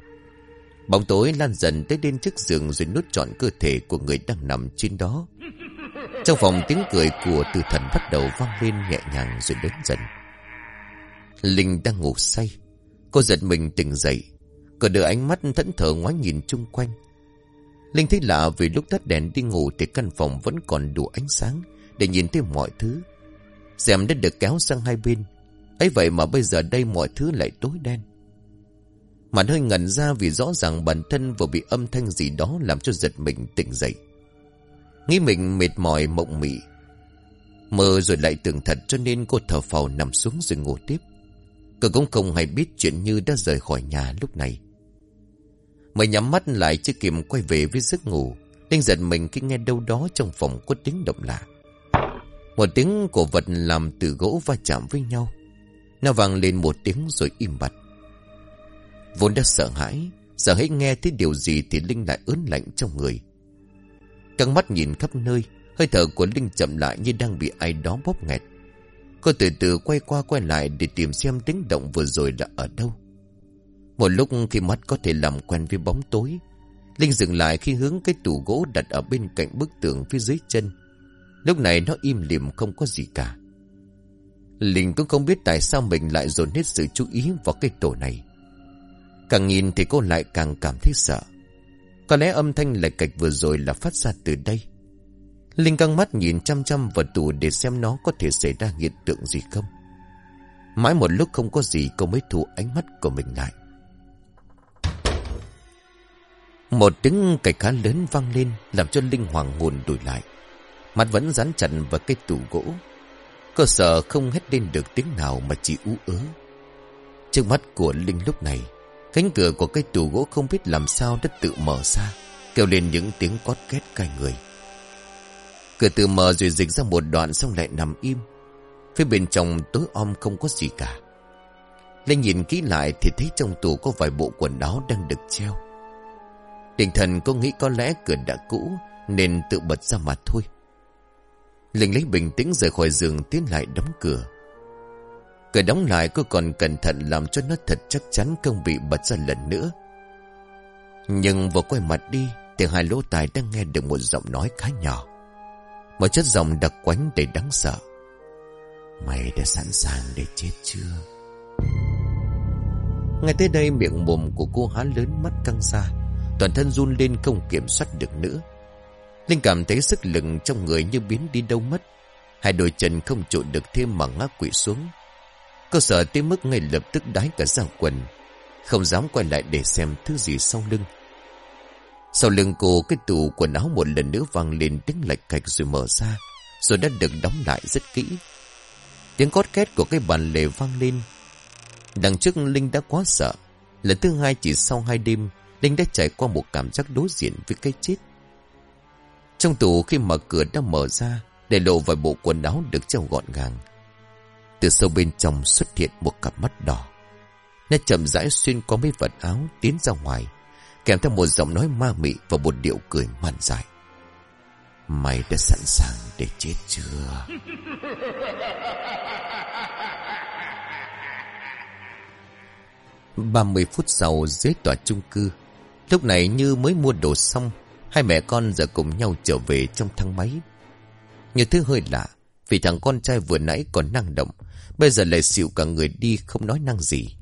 Bóng tối lan dần tới đến trước giường rồi nút trọn cơ thể của người đang nằm trên đó. Trong phòng tiếng cười của từ thần bắt đầu vang lên nhẹ nhàng rồi lớn dần. Linh đang ngủ say. Cô giật mình tỉnh dậy. Cô đưa ánh mắt thẫn thờ ngoái nhìn chung quanh. Linh thấy lạ vì lúc tắt đèn đi ngủ thì căn phòng vẫn còn đủ ánh sáng để nhìn thấy mọi thứ. Xem đã được kéo sang hai bên. ấy vậy mà bây giờ đây mọi thứ lại tối đen. Mặt hơi ngẩn ra vì rõ ràng bản thân vừa bị âm thanh gì đó làm cho giật mình tỉnh dậy. Nghĩ mình mệt mỏi, mộng mị Mơ rồi lại tưởng thật cho nên cô thở phào nằm xuống rồi ngủ tiếp Cô cũng không hay biết chuyện như đã rời khỏi nhà lúc này Mới nhắm mắt lại chưa kịp quay về với giấc ngủ. Linh giật mình khi nghe đâu đó trong phòng có tiếng động lạ. Một tiếng cổ vật làm từ gỗ va chạm với nhau. Nó vang lên một tiếng rồi im bặt. Vốn đã sợ hãi sợ hãi nghe thấy điều gì thì Linh lại ớn lạnh trong người. Căng mắt nhìn khắp nơi, Hơi thở của Linh chậm lại như đang bị ai đó bóp nghẹt. Cô từ từ quay qua quay lại Để tìm xem tiếng động vừa rồi là ở đâu. Một lúc khi mắt có thể làm quen với bóng tối, Linh dừng lại khi hướng cái tủ gỗ đặt ở bên cạnh bức tường phía dưới chân Lúc này nó im lìm không có gì cả Linh cũng không biết tại sao mình lại dồn hết sự chú ý vào cái tổ này Càng nhìn thì cô lại càng cảm thấy sợ có lẽ âm thanh lệch cạch vừa rồi là phát ra từ đây. Linh căng mắt nhìn chăm chăm vào tủ để xem nó có thể xảy ra hiện tượng gì không. Mãi một lúc không có gì, cô mới thu ánh mắt của mình lại. Một tiếng cạch khá lớn vang lên làm cho Linh hoàng hồn đổi lại. Mắt vẫn dán chặt vào cái tủ gỗ. Cơ sở không hét lên được tiếng nào mà chỉ ú ớ. Trước mắt của Linh lúc này Cánh cửa của cái tủ gỗ không biết làm sao đã tự mở ra, kêu lên những tiếng cót két cay người. Cửa tự mở rồi dịch ra một đoạn xong lại nằm im. Phía bên trong tối om không có gì cả. linh nhìn kỹ lại thì thấy trong tủ có vài bộ quần áo đang được treo. Định thần có nghĩ có lẽ cửa đã cũ, nên tự bật ra mặt thôi. Linh lấy bình tĩnh rời khỏi giường tiến lại đóng cửa. Cửa đóng lại cô còn cẩn thận làm cho nó thật chắc chắn không bị bật ra lần nữa. Nhưng vừa quay mặt đi thì hai lỗ tai đang nghe được một giọng nói khá nhỏ. Một chất giọng đặc quánh để đáng sợ. Mày đã sẵn sàng để chết chưa? Ngay tới đây miệng mồm của cô há lớn mắt căng xa. Toàn thân run lên không kiểm soát được nữa. Linh cảm thấy sức lực trong người như biến đi đâu mất. Hai đôi chân không trụ được thêm mà ngã quỵ xuống. Cô sợ tới mức ngay lập tức đái cả ra quần Không dám quay lại để xem thứ gì sau lưng Sau lưng cô, cái tủ quần áo một lần nữa vang lên tiếng lạch cạch rồi mở ra, Rồi đã được đóng lại rất kỹ Tiếng cót két của cái bàn lề vang lên Đằng trước Linh đã quá sợ Lần thứ hai chỉ sau hai đêm Linh đã trải qua một cảm giác đối diện với cái chết Trong tủ khi mở cửa đã mở ra Để lộ vài bộ quần áo được treo gọn gàng, Từ sâu bên trong xuất hiện một cặp mắt đỏ Nó chậm rãi xuyên qua mấy vật áo Tiến ra ngoài, Kèm theo một giọng nói ma mị Và một điệu cười man dại. Mày đã sẵn sàng để chết chưa? *laughs* Ba mươi phút sau, dưới tòa chung cư Lúc này như mới mua đồ xong, Hai mẹ con giờ cùng nhau trở về trong thang máy. Như thứ hơi lạ, Vì thằng con trai vừa nãy còn năng động, Bây giờ lại xịu cả người đi không nói năng gì.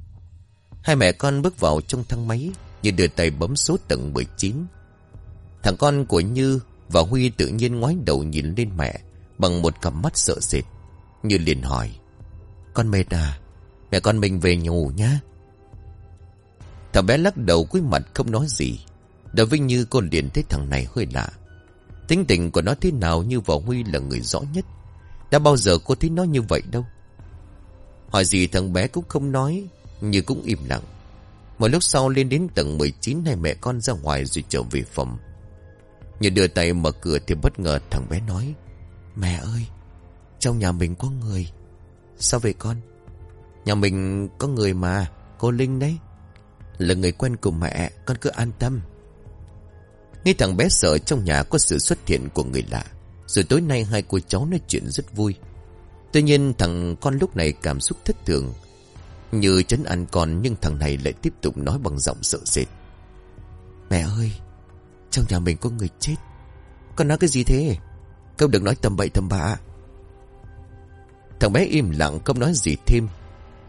Hai mẹ con bước vào trong thang máy, Như đưa tay bấm số tầng 19 Thằng con của Như và Huy tự nhiên ngoái đầu nhìn lên mẹ, Bằng một cặp mắt sợ sệt. Như liền hỏi, Con mệt à? Mẹ con mình về ngủ nhá. Thằng bé lắc đầu cuối mặt không nói gì. Đào Vinh Như cô liền thấy thằng này hơi lạ. Tính tình của nó thế nào như võ Huy là người rõ nhất. Đã bao giờ cô thấy nó như vậy đâu? Hỏi gì thằng bé cũng không nói, Như cũng im lặng. Một lúc sau lên đến tầng 19 Hai mẹ con ra ngoài rồi trở về phòng. Như đưa tay mở cửa thì bất ngờ thằng bé nói, Mẹ ơi, Trong nhà mình có người. Sao vậy con? Nhà mình có người mà, Cô Linh đấy. Là người quen của mẹ, Con cứ an tâm. Nghe thằng bé sợ trong nhà có sự xuất hiện của người lạ, Rồi tối nay hai cô cháu nói chuyện rất vui. Tuy nhiên, thằng con lúc này cảm xúc thất thường. Như chấn ăn con, Nhưng thằng này lại tiếp tục nói bằng giọng sợ sệt. Mẹ ơi, Trong nhà mình có người chết. Con nói cái gì thế? Không được nói tầm bậy tầm bạ. Thằng bé im lặng, không nói gì thêm.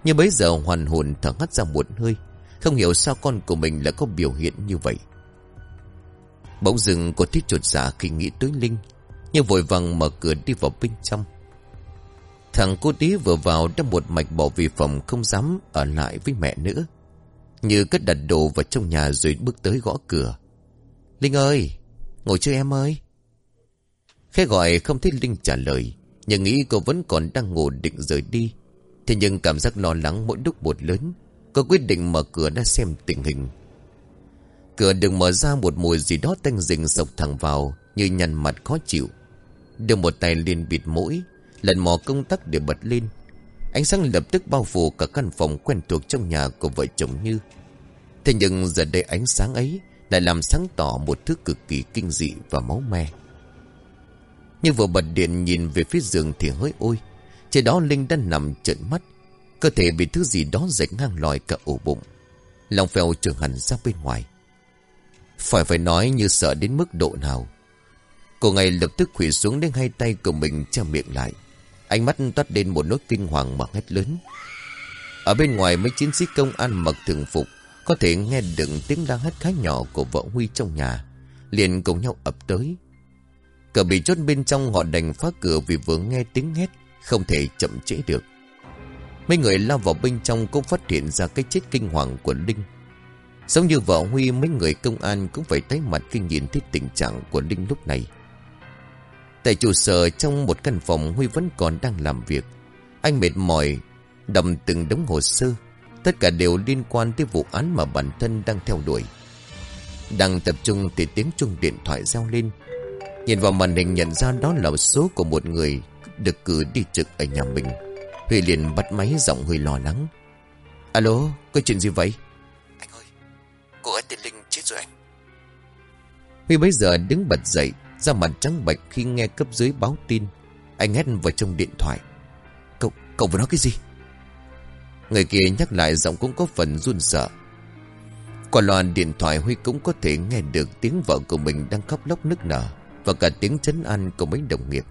Nhưng bấy giờ hoàn hồn, thở hắt ra một hơi. Không hiểu sao con của mình lại có biểu hiện như vậy. Bỗng dừng cô thích chuột giả dạ khi nghĩ tới Linh, Nhưng vội vàng mở cửa đi vào bên trong. Thằng cô tí vừa vào đã một mạch bỏ về phòng không dám ở lại với mẹ nữa, Như cất đặt đồ vào trong nhà rồi bước tới gõ cửa. Linh ơi, Ngồi chơi em ơi. Khẽ gọi không thấy Linh trả lời, Nhưng nghĩ cô vẫn còn đang ngủ định rời đi, Thế nhưng cảm giác lo lắng mỗi lúc một lớn. Có quyết định mở cửa đã xem tình hình. Cửa được mở ra một mùi gì đó tanh rình sộc thẳng vào, Như nhăn mặt khó chịu. Đưa một tay lên bịt mũi, Lần mò công tắc để bật lên. Ánh sáng lập tức bao phủ cả căn phòng quen thuộc trong nhà của vợ chồng Như. Thế nhưng giờ đây ánh sáng ấy Lại làm sáng tỏ một thứ cực kỳ kinh dị và máu me. Như vừa bật điện nhìn về phía giường thì hơi ôi, Trên đó Linh đang nằm trợn mắt Cơ thể bị thứ gì đó rạch ngang lòi cả ổ bụng. Lòng phèo trưởng hẳn ra bên ngoài. Phải phải nói như sợ đến mức độ nào. Cô ngay lập tức quỳ xuống đến hai tay của mình che miệng lại. Ánh mắt toát lên một nốt kinh hoàng mà hét lớn. Ở bên ngoài mấy chiến sĩ công an mặc thường phục Có thể nghe được tiếng la hét khá nhỏ của vợ Huy trong nhà, liền cùng nhau ập tới. Cờ bị chốt bên trong họ đành phá cửa vì vừa nghe tiếng hét Không thể chậm trễ được. Mấy người lao vào bên trong cũng phát hiện ra cái chết kinh hoàng của Linh Giống như vợ Huy mấy người công an cũng phải tái mặt khi nhìn thấy tình trạng của Linh lúc này. Tại trụ sở trong một căn phòng Huy vẫn còn đang làm việc. Anh mệt mỏi, đầm từng đống hồ sơ. Tất cả đều liên quan tới vụ án mà bản thân đang theo đuổi. Đang tập trung thì tiếng chuông điện thoại reo lên. Nhìn vào màn hình nhận ra đó là số của một người được cử đi trực ở nhà mình. Huy liền bắt máy giọng hơi lo lắng. Alo, có chuyện gì vậy? Cô ấy tên Linh chết rồi anh. Huy bây giờ đứng bật dậy ra mặt trắng bệch khi nghe cấp dưới báo tin. Anh hét vào trong điện thoại. Cậu, cậu vừa nói cái gì? Người kia nhắc lại giọng cũng có phần run sợ. Qua loàn điện thoại Huy cũng có thể nghe được tiếng vợ của mình đang khóc lóc nức nở Và cả tiếng chấn an của mấy đồng nghiệp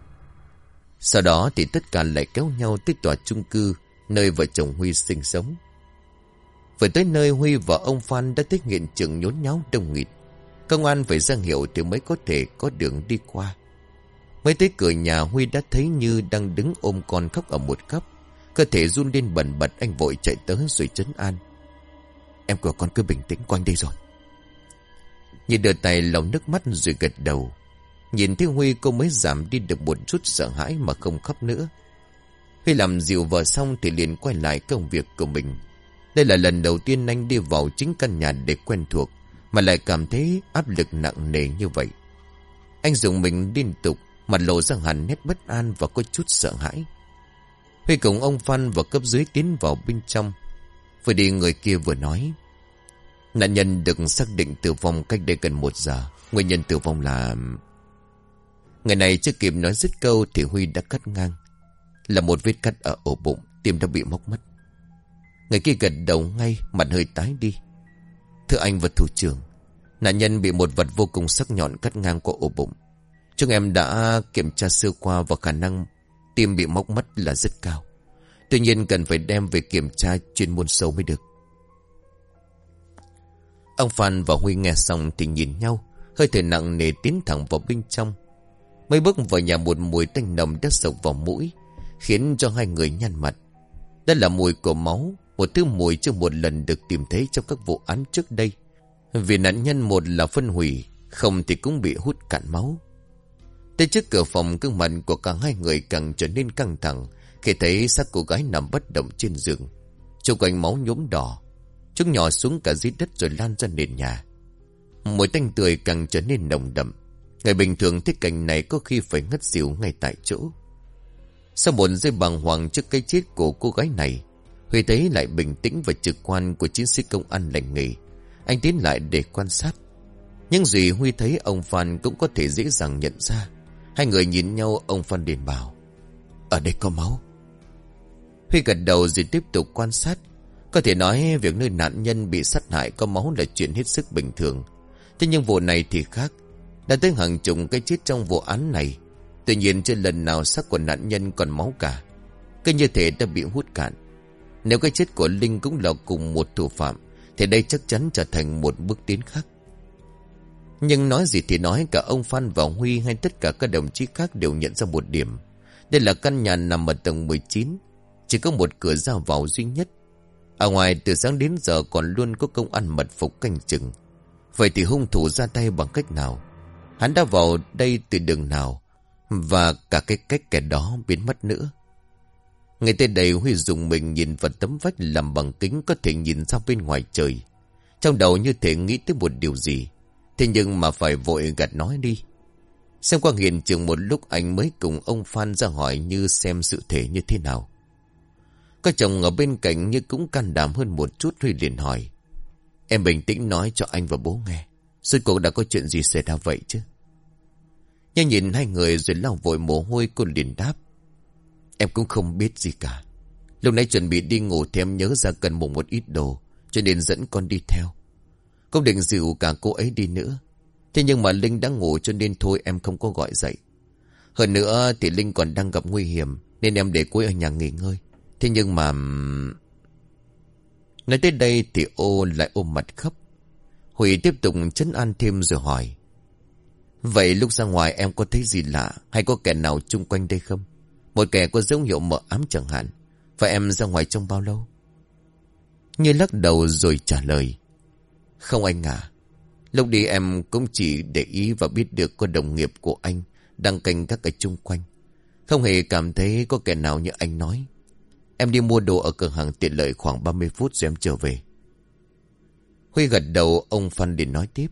sau đó thì tất cả lại kéo nhau tới tòa chung cư, Nơi vợ chồng Huy sinh sống Vừa tới nơi Huy và ông Phan đã thấy hiện trường nhốn nháo đông nghịt. Công an phải ra hiệu thì mới có thể có đường đi qua. Mới tới cửa nhà, Huy đã thấy Như đang đứng ôm con khóc ở một góc. Cơ thể run lên bẩn bật, anh vội chạy tới rồi chấn an. Em của con cứ bình tĩnh quanh đây rồi. Như đưa tay lòng nước mắt rồi gật đầu. Nhìn thấy Huy cô mới giảm đi được một chút sợ hãi mà không khóc nữa. Huy làm dịu vợ xong thì liền quay lại công việc của mình. Đây là lần đầu tiên anh đi vào chính căn nhà để quen thuộc, mà lại cảm thấy áp lực nặng nề như vậy. Anh dùng mình liên tục, mặt lộ ra hẳn nét bất an và có chút sợ hãi. Huy cùng ông Phan và cấp dưới tiến vào bên trong. Vừa đi người kia vừa nói. Nạn nhân được xác định tử vong cách đây gần một giờ. Nguyên nhân tử vong là... Người này chưa kịp nói dứt câu thì Huy đã cắt ngang. Là một vết cắt ở ổ bụng, tim đã bị móc mất. Người kia gật đầu ngay, mặt hơi tái đi. Thưa anh và thủ trưởng, nạn nhân bị một vật vô cùng sắc nhọn cắt ngang qua ổ bụng. Chúng em đã kiểm tra sơ qua và khả năng tim bị móc mất là rất cao. Tuy nhiên cần phải đem về kiểm tra chuyên môn sâu mới được. Ông Phan và Huy nghe xong thì nhìn nhau, hơi thở nặng nề tiến thẳng vào bên trong mới bước vào nhà một mùi tanh nồng đã sộc vào mũi, khiến cho hai người nhăn mặt. Đó là mùi của máu, một thứ mùi chưa một lần được tìm thấy trong các vụ án trước đây. Vì nạn nhân một là phân hủy, không thì cũng bị hút cạn máu. Tới trước cửa phòng cương mặt của cả hai người càng trở nên căng thẳng khi thấy xác cô gái nằm bất động trên giường. Trung quanh máu nhốm đỏ. Chúng nhỏ xuống cả dưới đất rồi lan ra nền nhà. Mùi tanh tươi càng trở nên nồng đậm. Người bình thường thích cảnh này có khi phải ngất xỉu ngay tại chỗ. Sau một giây bàng hoàng trước cái chết của cô gái này, Huy thấy lại bình tĩnh và trực quan của chiến sĩ công an lành nghề. Anh tiến lại để quan sát. Nhưng gì Huy thấy ông Phan cũng có thể dễ dàng nhận ra. Hai người nhìn nhau ông Phan điền bảo. Ở đây có máu. Huy gật đầu rồi tiếp tục quan sát. Có thể nói việc nơi nạn nhân bị sát hại có máu là chuyện hết sức bình thường. Thế nhưng vụ này thì khác. Đã tới hàng chục cái chết trong vụ án này. Tuy nhiên trên lần nào xác của nạn nhân còn máu cả. Cái như thể đã bị hút cạn. Nếu cái chết của Linh cũng là cùng một thủ phạm, thì đây chắc chắn trở thành một bước tiến khác. Nhưng nói gì thì nói cả ông Phan và Huy hay tất cả các đồng chí khác đều nhận ra một điểm. Đây là căn nhà nằm ở tầng 19, chỉ có một cửa ra vào duy nhất. Ở ngoài từ sáng đến giờ còn luôn có công an mật phục canh chừng. Vậy thì hung thủ ra tay bằng cách nào? Hắn đã vào đây từ đường nào? Và cả cái cách kẻ đó biến mất nữa. Ngày tên đầy Huy dùng mình nhìn vào tấm vách làm bằng kính có thể nhìn ra bên ngoài trời. Trong đầu như thể nghĩ tới một điều gì. Thế nhưng mà phải vội gạt nói đi. Xem qua hiện trường một lúc anh mới cùng ông Phan ra hỏi như xem sự thể như thế nào. Các chồng ở bên cạnh như cũng can đảm hơn một chút Huy liền hỏi. Em bình tĩnh nói cho anh và bố nghe. Suốt cuộc đã có chuyện gì xảy ra vậy chứ? Nhưng nhìn hai người rồi lau vội mồ hôi, cô liền đáp. Em cũng không biết gì cả. Lúc nãy chuẩn bị đi ngủ thì em nhớ ra cần mùng một ít đồ. Cho nên dẫn con đi theo. Không định dịu cả cô ấy đi nữa. Thế nhưng mà Linh đã ngủ cho nên thôi em không có gọi dậy. Hơn nữa thì Linh còn đang gặp nguy hiểm. Nên em để cô ấy ở nhà nghỉ ngơi. Thế nhưng mà... Nói tới đây thì ô lại ôm mặt khóc. Huy tiếp tục chấn an thêm rồi hỏi. Vậy lúc ra ngoài em có thấy gì lạ hay có kẻ nào chung quanh đây không? Một kẻ có dấu hiệu mờ ám chẳng hạn. Và em ra ngoài trong bao lâu? Như lắc đầu rồi trả lời. Không anh à. Lúc đi em cũng chỉ để ý và biết được có đồng nghiệp của anh đang canh các cái chung quanh. Không hề cảm thấy có kẻ nào như anh nói. Em đi mua đồ ở cửa hàng tiện lợi khoảng 30 phút rồi em trở về. Huy gật đầu ông Phan liền nói tiếp.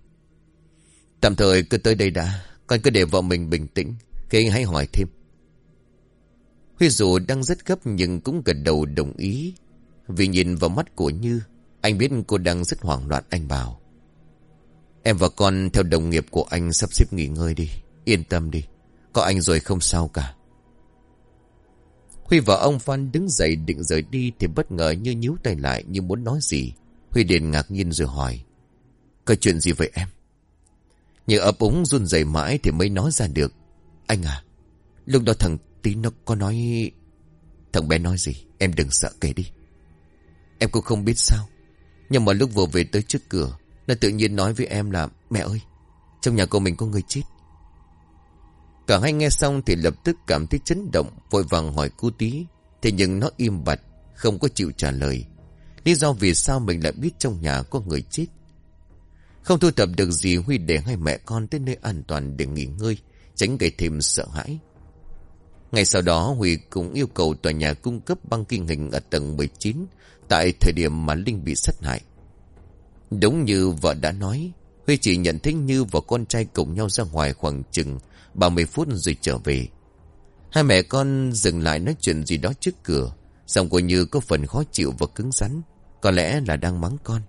Tạm thời cứ tới đây đã. Con cứ để vợ mình bình tĩnh. Khi anh hãy hỏi thêm. Huy dù đang rất gấp nhưng cũng gật đầu đồng ý. Vì nhìn vào mắt của Như, anh biết cô đang rất hoảng loạn anh bảo. Em và con theo đồng nghiệp của anh sắp xếp nghỉ ngơi đi. Yên tâm đi. Có anh rồi không sao cả. Huy và ông Phan đứng dậy định rời đi thì bất ngờ như nhíu tay lại như muốn nói gì. Huy Điền ngạc nhiên rồi hỏi. Có chuyện gì vậy em? Như ấp úng run rẩy mãi thì mới nói ra được. Anh à, lúc đó thằng Tí nó có nói... Thằng bé nói gì, em đừng sợ kể đi. Em cũng không biết sao. Nhưng mà lúc vừa về tới trước cửa, nó tự nhiên nói với em là Mẹ ơi, trong nhà cô mình có người chết. Cả hai nghe xong thì lập tức cảm thấy chấn động, vội vàng hỏi cô tí. Thế nhưng nó im bặt, không có chịu trả lời. Lý do vì sao mình lại biết trong nhà có người chết. Không thu thập được gì Huy để hai mẹ con tới nơi an toàn để nghỉ ngơi, tránh gây thêm sợ hãi. Ngay sau đó Huy cũng yêu cầu tòa nhà cung cấp băng kinh hình ở tầng 19 tại thời điểm mà Linh bị sát hại. Đúng như vợ đã nói, Huy chỉ nhận thấy Như và con trai cùng nhau ra ngoài khoảng chừng 30 phút rồi trở về. Hai mẹ con dừng lại nói chuyện gì đó trước cửa. Giọng của Như có phần khó chịu và cứng rắn. Có lẽ là đang mắng con.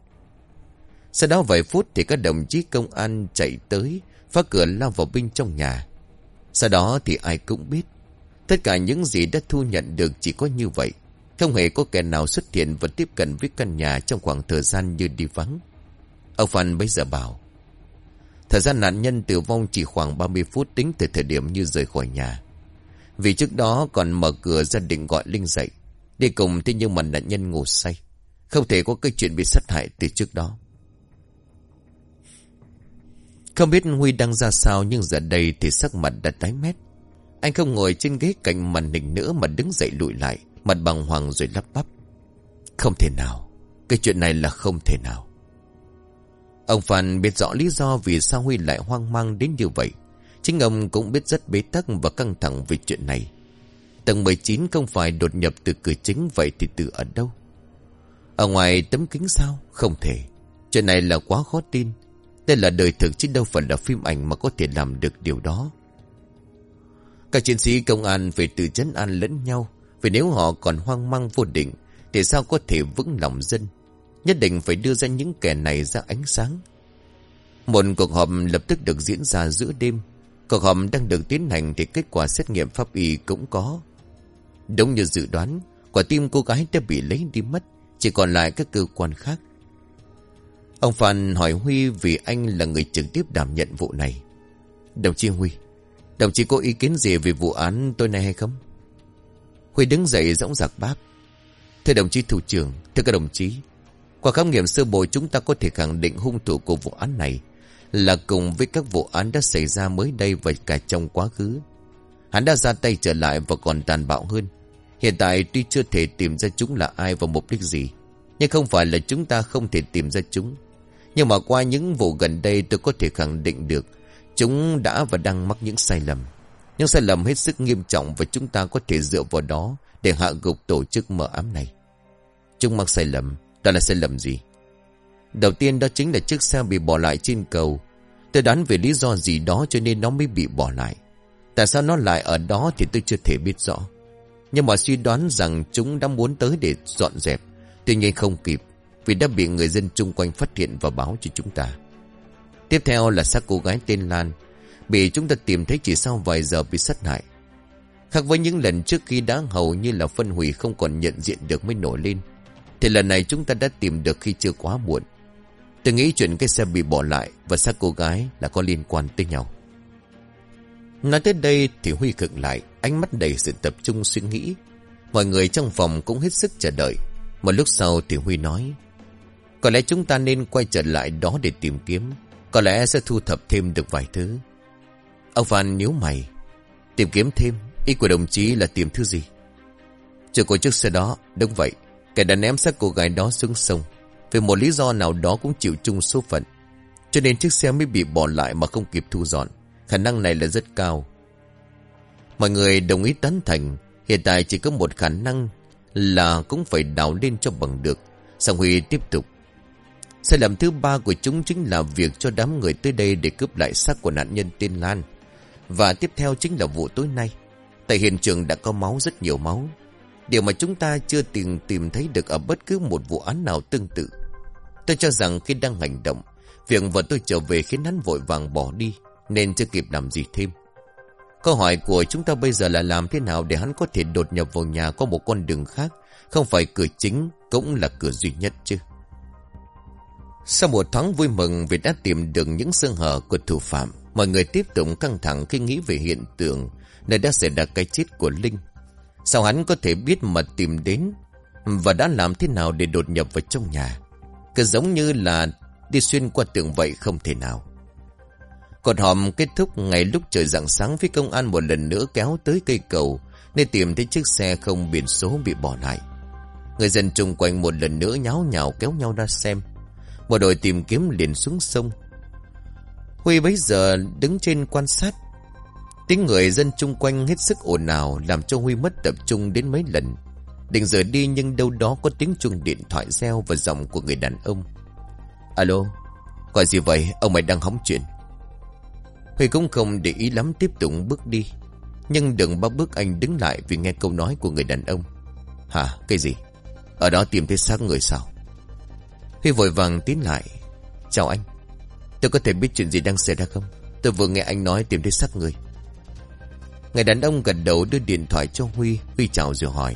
Sau đó vài phút thì các đồng chí công an chạy tới, phá cửa lao vào bên trong nhà. Sau đó thì ai cũng biết. Tất cả những gì đã thu nhận được chỉ có như vậy. Không hề có kẻ nào xuất hiện và tiếp cận với căn nhà trong khoảng thời gian như đi vắng. Ông Phan bây giờ bảo. Thời gian nạn nhân tử vong chỉ khoảng 30 phút tính từ thời điểm như rời khỏi nhà. Vì trước đó còn mở cửa gia đình gọi Linh dậy. Đi cùng thế nhưng mà nạn nhân ngủ say. Không thể có cái chuyện bị sát hại từ trước đó. Không biết Huy đang ra sao nhưng giờ đây thì sắc mặt đã tái mét. Anh không ngồi trên ghế cạnh màn hình nữa mà đứng dậy lùi lại, mặt bằng hoàng rồi lắp bắp. Không thể nào, cái chuyện này là không thể nào. Ông Phan biết rõ lý do vì sao Huy lại hoang mang đến như vậy. Chính ông cũng biết rất bế tắc và căng thẳng về chuyện này. Tầng 19 không phải đột nhập từ cửa chính vậy thì từ ở đâu? Ở ngoài tấm kính sao? Không thể. Chuyện này là quá khó tin. Đây là đời thực chứ đâu phải là phim ảnh mà có thể làm được điều đó. Các chiến sĩ công an phải tự chấn an lẫn nhau. Vì nếu họ còn hoang mang vô định thì sao có thể vững lòng dân. Nhất định phải đưa ra những kẻ này ra ánh sáng. Một cuộc họp lập tức được diễn ra giữa đêm. Cuộc họp đang được tiến hành thì kết quả xét nghiệm pháp y cũng có. Đúng như dự đoán, quả tim cô gái đã bị lấy đi mất, chỉ còn lại các cơ quan khác. Ông Phan hỏi Huy vì anh là người trực tiếp đảm nhận vụ này. Đồng chí Huy, đồng chí có ý kiến gì về vụ án tôi nay hay không? Huy đứng dậy dõng dạc bác. Thưa đồng chí thủ trưởng, thưa các đồng chí, qua khám nghiệm sơ bộ chúng ta có thể khẳng định hung thủ của vụ án này là cùng với các vụ án đã xảy ra mới đây và cả trong quá khứ. Hắn đã ra tay trở lại và còn tàn bạo hơn. Hiện tại tuy chưa thể tìm ra chúng là ai và mục đích gì, nhưng không phải là chúng ta không thể tìm ra chúng. Nhưng mà qua những vụ gần đây tôi có thể khẳng định được chúng đã và đang mắc những sai lầm. Những sai lầm hết sức nghiêm trọng và chúng ta có thể dựa vào đó để hạ gục tổ chức mở ám này. Chúng mắc sai lầm, đó là sai lầm gì? Đầu tiên đó chính là chiếc xe bị bỏ lại trên cầu. Tôi đoán về lý do gì đó cho nên nó mới bị bỏ lại. Tại sao nó lại ở đó thì tôi chưa thể biết rõ. Nhưng mà suy đoán rằng chúng đã muốn tới để dọn dẹp. Tuy nhiên không kịp vì đã bị người dân chung quanh phát hiện và báo cho chúng ta. Tiếp theo là xác cô gái tên Lan bị chúng ta tìm thấy chỉ sau vài giờ bị sát hại. Khác với những lần trước khi đã hầu như là phân hủy không còn nhận diện được mới nổi lên. Thì lần này chúng ta đã tìm được khi chưa quá muộn. Tôi nghĩ chuyện cái xe bị bỏ lại và xác cô gái là có liên quan tới nhau. Nói tới đây thì Huy cực lại, ánh mắt đầy sự tập trung suy nghĩ. Mọi người trong phòng cũng hết sức chờ đợi. Một lúc sau thì Huy nói, có lẽ chúng ta nên quay trở lại đó để tìm kiếm. Có lẽ sẽ thu thập thêm được vài thứ. Ông Phan nhíu mày. Tìm kiếm thêm, ý của đồng chí là tìm thứ gì? Chưa có chiếc xe đó, đúng vậy. Kẻ đã ném xác cô gái đó xuống sông. Vì một lý do nào đó cũng chịu chung số phận. Cho nên chiếc xe mới bị bỏ lại mà không kịp thu dọn. Khả năng này là rất cao. Mọi người đồng ý tán thành. Hiện tại chỉ có một khả năng là cũng phải đào lên cho bằng được. Sang Huy tiếp tục. Sai lầm thứ ba của chúng chính là việc cho đám người tới đây để cướp lại xác của nạn nhân tên Lan. Và tiếp theo chính là vụ tối nay. Tại hiện trường đã có máu rất nhiều máu. Điều mà chúng ta chưa tìm tìm thấy được ở bất cứ một vụ án nào tương tự. Tôi cho rằng khi đang hành động, việc vợ tôi trở về khiến hắn vội vàng bỏ đi, nên chưa kịp làm gì thêm. Câu hỏi của chúng ta bây giờ là làm thế nào để hắn có thể đột nhập vào nhà có một con đường khác, không phải cửa chính, cũng là cửa duy nhất chứ. Sau một tháng vui mừng vì đã tìm được những sơ hở của thủ phạm, mọi người tiếp tục căng thẳng khi nghĩ về hiện tượng nơi đã xảy ra cái chết của Linh. Sao hắn có thể biết mà tìm đến và đã làm thế nào để đột nhập vào trong nhà? Cứ giống như là đi xuyên qua tường vậy không thể nào. Cuộc họp kết thúc ngày lúc trời rạng sáng phía công an một lần nữa kéo tới cây cầu nên tìm thấy chiếc xe không biển số bị bỏ lại. Người dân chung quanh một lần nữa nháo nhào kéo nhau ra xem. Một đội tìm kiếm liền xuống sông. Huy bấy giờ đứng trên quan sát. Tiếng người dân chung quanh hết sức ồn ào làm cho Huy mất tập trung đến mấy lần. Định rời đi nhưng đâu đó có tiếng chuông điện thoại reo và giọng của người đàn ông. Alo, Gọi gì vậy ông mày đang hóng chuyện Huy cũng không để ý lắm tiếp tục bước đi. Nhưng đừng bao bước anh đứng lại Vì nghe câu nói của người đàn ông. Hả, cái gì? Ở đó tìm thấy xác người sao? Huy vội vàng tiến lại. Chào anh. Tôi có thể biết chuyện gì đang xảy ra không? Tôi vừa nghe anh nói tìm thấy xác người. Người đàn ông gật đầu đưa điện thoại cho Huy. Huy chào rồi hỏi.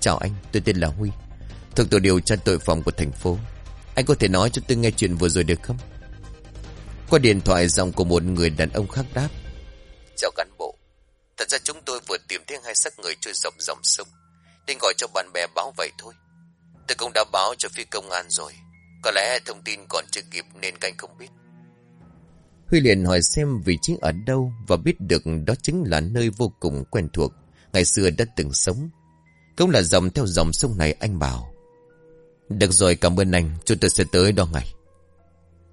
Chào anh, tôi tên là Huy. Thuộc tổ điều tra tội phạm của thành phố. Anh có thể nói cho tôi nghe chuyện vừa rồi được không? Qua điện thoại giọng của một người đàn ông khác đáp. Chào cán bộ. Thật ra chúng tôi vừa tìm thấy hai xác người trôi dọc dòng sông. Nên gọi cho bạn bè báo vậy thôi. Tôi cũng đã báo cho phía công an rồi. Có lẽ thông tin còn chưa kịp nên canh không biết. Huy liền hỏi xem vị trí ở đâu Và biết được đó chính là nơi vô cùng quen thuộc. Ngày xưa đã từng sống. Cũng là dòng theo dòng sông này anh bảo. Được rồi cảm ơn anh. Chúng tôi sẽ tới đó ngay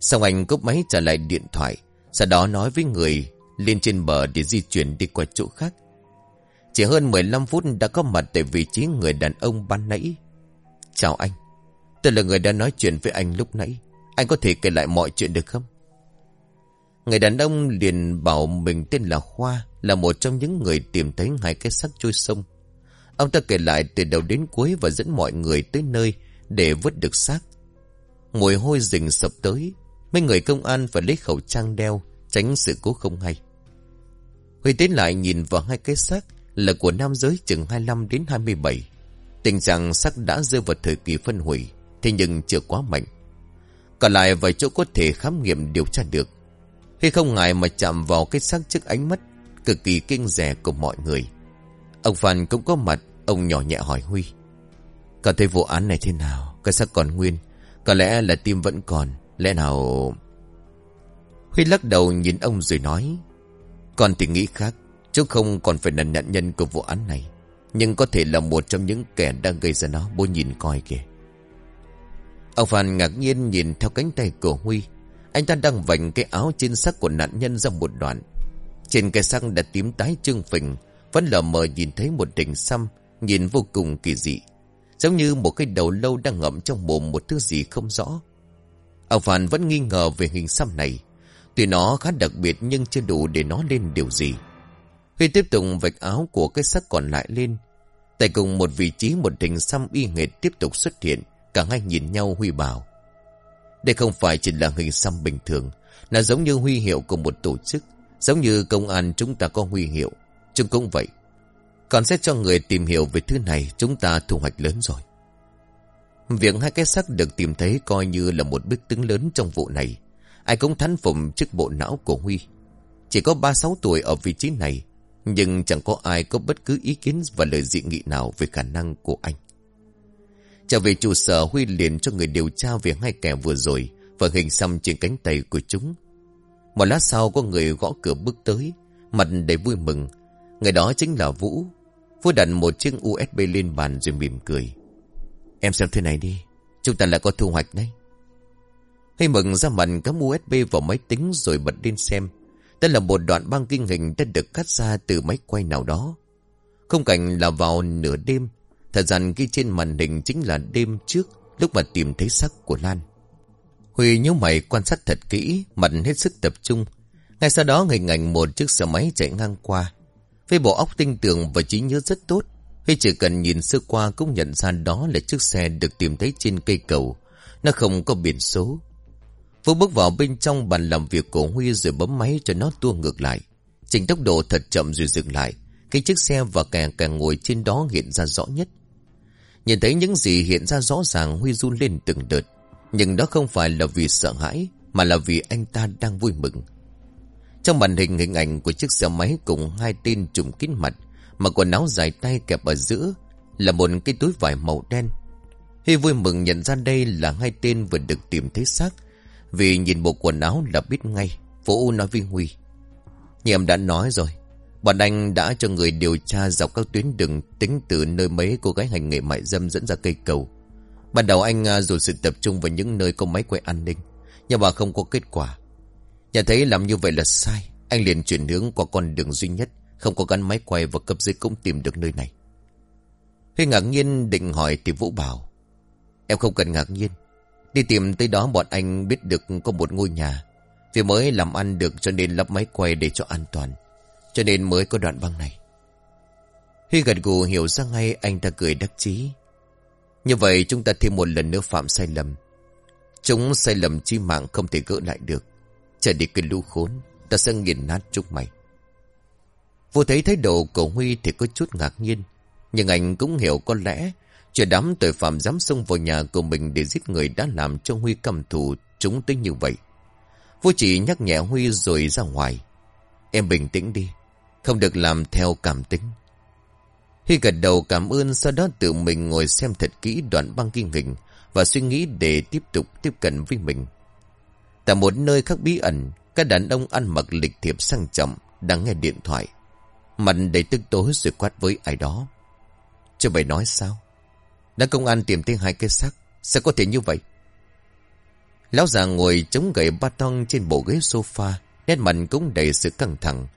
Xong anh cúp máy trả lại điện thoại, Sau đó nói với người Lên trên bờ để di chuyển đi qua chỗ khác. Chỉ hơn 15 phút đã có mặt Tại vị trí người đàn ông ban nãy. Chào anh, Tôi là người đã nói chuyện với anh lúc nãy. Anh có thể kể lại mọi chuyện được không? Người đàn ông liền bảo mình tên là Khoa Là một trong những người tìm thấy hai cái xác trôi sông. Ông ta kể lại từ đầu đến cuối Và dẫn mọi người tới nơi Để vứt được xác. Mùi hôi rình sập tới Mấy người công an phải lấy khẩu trang đeo, Tránh sự cố không hay. Huy tiến lại nhìn vào hai cái xác Là của nam giới chừng 25 đến 27 Tình trạng xác đã rơi vào thời kỳ phân hủy, Thế nhưng chưa quá mạnh. Còn lại vài chỗ có thể khám nghiệm điều tra được. Huy không ngại mà chạm vào cái xác trước ánh mắt Cực kỳ kinh rẻ của mọi người. Ông Phan cũng có mặt, Ông nhỏ nhẹ hỏi Huy. Cả thấy vụ án này thế nào? Cái xác còn nguyên, Có lẽ là tim vẫn còn. Lẽ nào Huy lắc đầu nhìn ông rồi nói, Con thì nghĩ khác, Chứ không còn phải là nạn nhân của vụ án này, Nhưng có thể là một trong những kẻ đang gây ra nó, Bố nhìn coi kìa. Ông Phan ngạc nhiên nhìn theo cánh tay của Huy. Anh ta đang vành cái áo trên xác của nạn nhân ra một đoạn. Trên cái xác đã tím tái trương phình, Vẫn lờ mờ nhìn thấy một đỉnh xăm, Nhìn vô cùng kỳ dị, Giống như một cái đầu lâu đang ngậm trong mồm một thứ gì không rõ. Ông Phan vẫn nghi ngờ về hình xăm này. Tuy nó khá đặc biệt nhưng chưa đủ để nó lên điều gì. Huy tiếp tục vạch áo của cái xác còn lại lên Tại cùng một vị trí một hình xăm y nghệt tiếp tục xuất hiện, Cả hai nhìn nhau Huy bảo Đây không phải chỉ là hình xăm bình thường Là giống như huy hiệu của một tổ chức, Giống như công an chúng ta có huy hiệu. Chúng cũng vậy. Còn sẽ cho người tìm hiểu về thứ này, Chúng ta thu hoạch lớn rồi. Việc hai cái xác được tìm thấy Coi như là một bước tướng lớn trong vụ này. Ai cũng thán phục trước bộ não của Huy. Chỉ có 36 tuổi ở vị trí này, Nhưng chẳng có ai có bất cứ ý kiến Và lời dị nghị nào về khả năng của anh. Trở về trụ sở, Huy liền cho người điều tra về hai kẻ vừa rồi Và hình xăm trên cánh tay của chúng. Một lát sau có người gõ cửa bước tới, Mặt đầy vui mừng. Người đó chính là Vũ. Vũ đặt một chiếc USB lên bàn rồi mỉm cười. Em xem thế này đi, Chúng ta lại có thu hoạch đấy. Hay mừng ra mặt cắm USB vào máy tính rồi bật lên xem. Đây là một đoạn băng kinh hình đã được cắt ra từ máy quay nào đó. Không cảnh là vào nửa đêm, Thời gian ghi trên màn hình chính là đêm trước, Lúc mà tìm thấy xác của Lan. Huy nhớ mày quan sát thật kỹ, Mặt hết sức tập trung. Ngay sau đó hình ảnh một chiếc xe máy chạy ngang qua. Với bộ óc tinh tường và trí nhớ rất tốt Huy chỉ cần nhìn sơ qua cũng nhận ra đó là chiếc xe được tìm thấy trên cây cầu. Nó không có biển số. Vũ bước vào bên trong bàn làm việc của Huy rồi bấm máy cho nó tua ngược lại. Chỉnh tốc độ thật chậm rồi dừng lại. Cái chiếc xe và kẻ càng ngồi trên đó hiện ra rõ nhất. Nhìn thấy những gì hiện ra rõ ràng, Huy run lên từng đợt. Nhưng đó không phải là vì sợ hãi, mà là vì anh ta đang vui mừng. Trong màn hình hình ảnh của chiếc xe máy cùng hai tên trùng kín mặt mà quần áo dài tay kẹp ở giữa Là một cái túi vải màu đen. Hy vui mừng nhận ra đây là hai tên vừa được tìm thấy xác, Vì nhìn bộ quần áo là biết ngay, Vũ nói với Huy. Như em đã nói rồi, Bọn anh đã cho người điều tra dọc các tuyến đường Tính từ nơi mấy cô gái hành nghề mại dâm dẫn ra cây cầu. Ban đầu anh à, dù sự tập trung vào những nơi có máy quay an ninh, Nhưng mà không có kết quả. Nhà thấy làm như vậy là sai, Anh liền chuyển hướng qua con đường duy nhất không có gắn máy quay và cấp dưới cũng tìm được nơi này Huy ngạc nhiên định hỏi thì Vũ bảo Em không cần ngạc nhiên Đi tìm tới đó bọn anh biết được có một ngôi nhà. Vì mới làm ăn được cho nên lắp máy quay để cho an toàn. Cho nên mới có đoạn băng này. Huy gật gù hiểu ra ngay anh ta cười đắc chí. Như vậy chúng ta thêm một lần nữa phạm sai lầm. Chúng sai lầm chi mạng không thể gỡ lại được. Trở đi cái lũ khốn, ta sẽ nghiền nát chúng mày. Vô thấy thái độ của Huy thì có chút ngạc nhiên. Nhưng anh cũng hiểu có lẽ chuyện đám tội phạm dám xông vào nhà của mình để giết người đã làm cho Huy cầm thù chúng tới như vậy. Vô chỉ nhắc nhẹ Huy rồi ra ngoài. Em bình tĩnh đi, không được làm theo cảm tính. Huy gật đầu cảm ơn sau đó tự mình ngồi xem thật kỹ đoạn băng ghi hình và suy nghĩ để tiếp tục tiếp cận với mình. Tại một nơi khác bí ẩn, các đàn ông ăn mặc lịch thiệp sang trọng đang nghe điện thoại. Mặt đầy tức tối rồi quát với ai đó. Chứ mày nói sao? Đã công an tìm thấy hai cái xác, sao có thể như vậy? Lão già ngồi chống gậy ba tông trên bộ ghế sofa, nét mặt cũng đầy sự căng thẳng.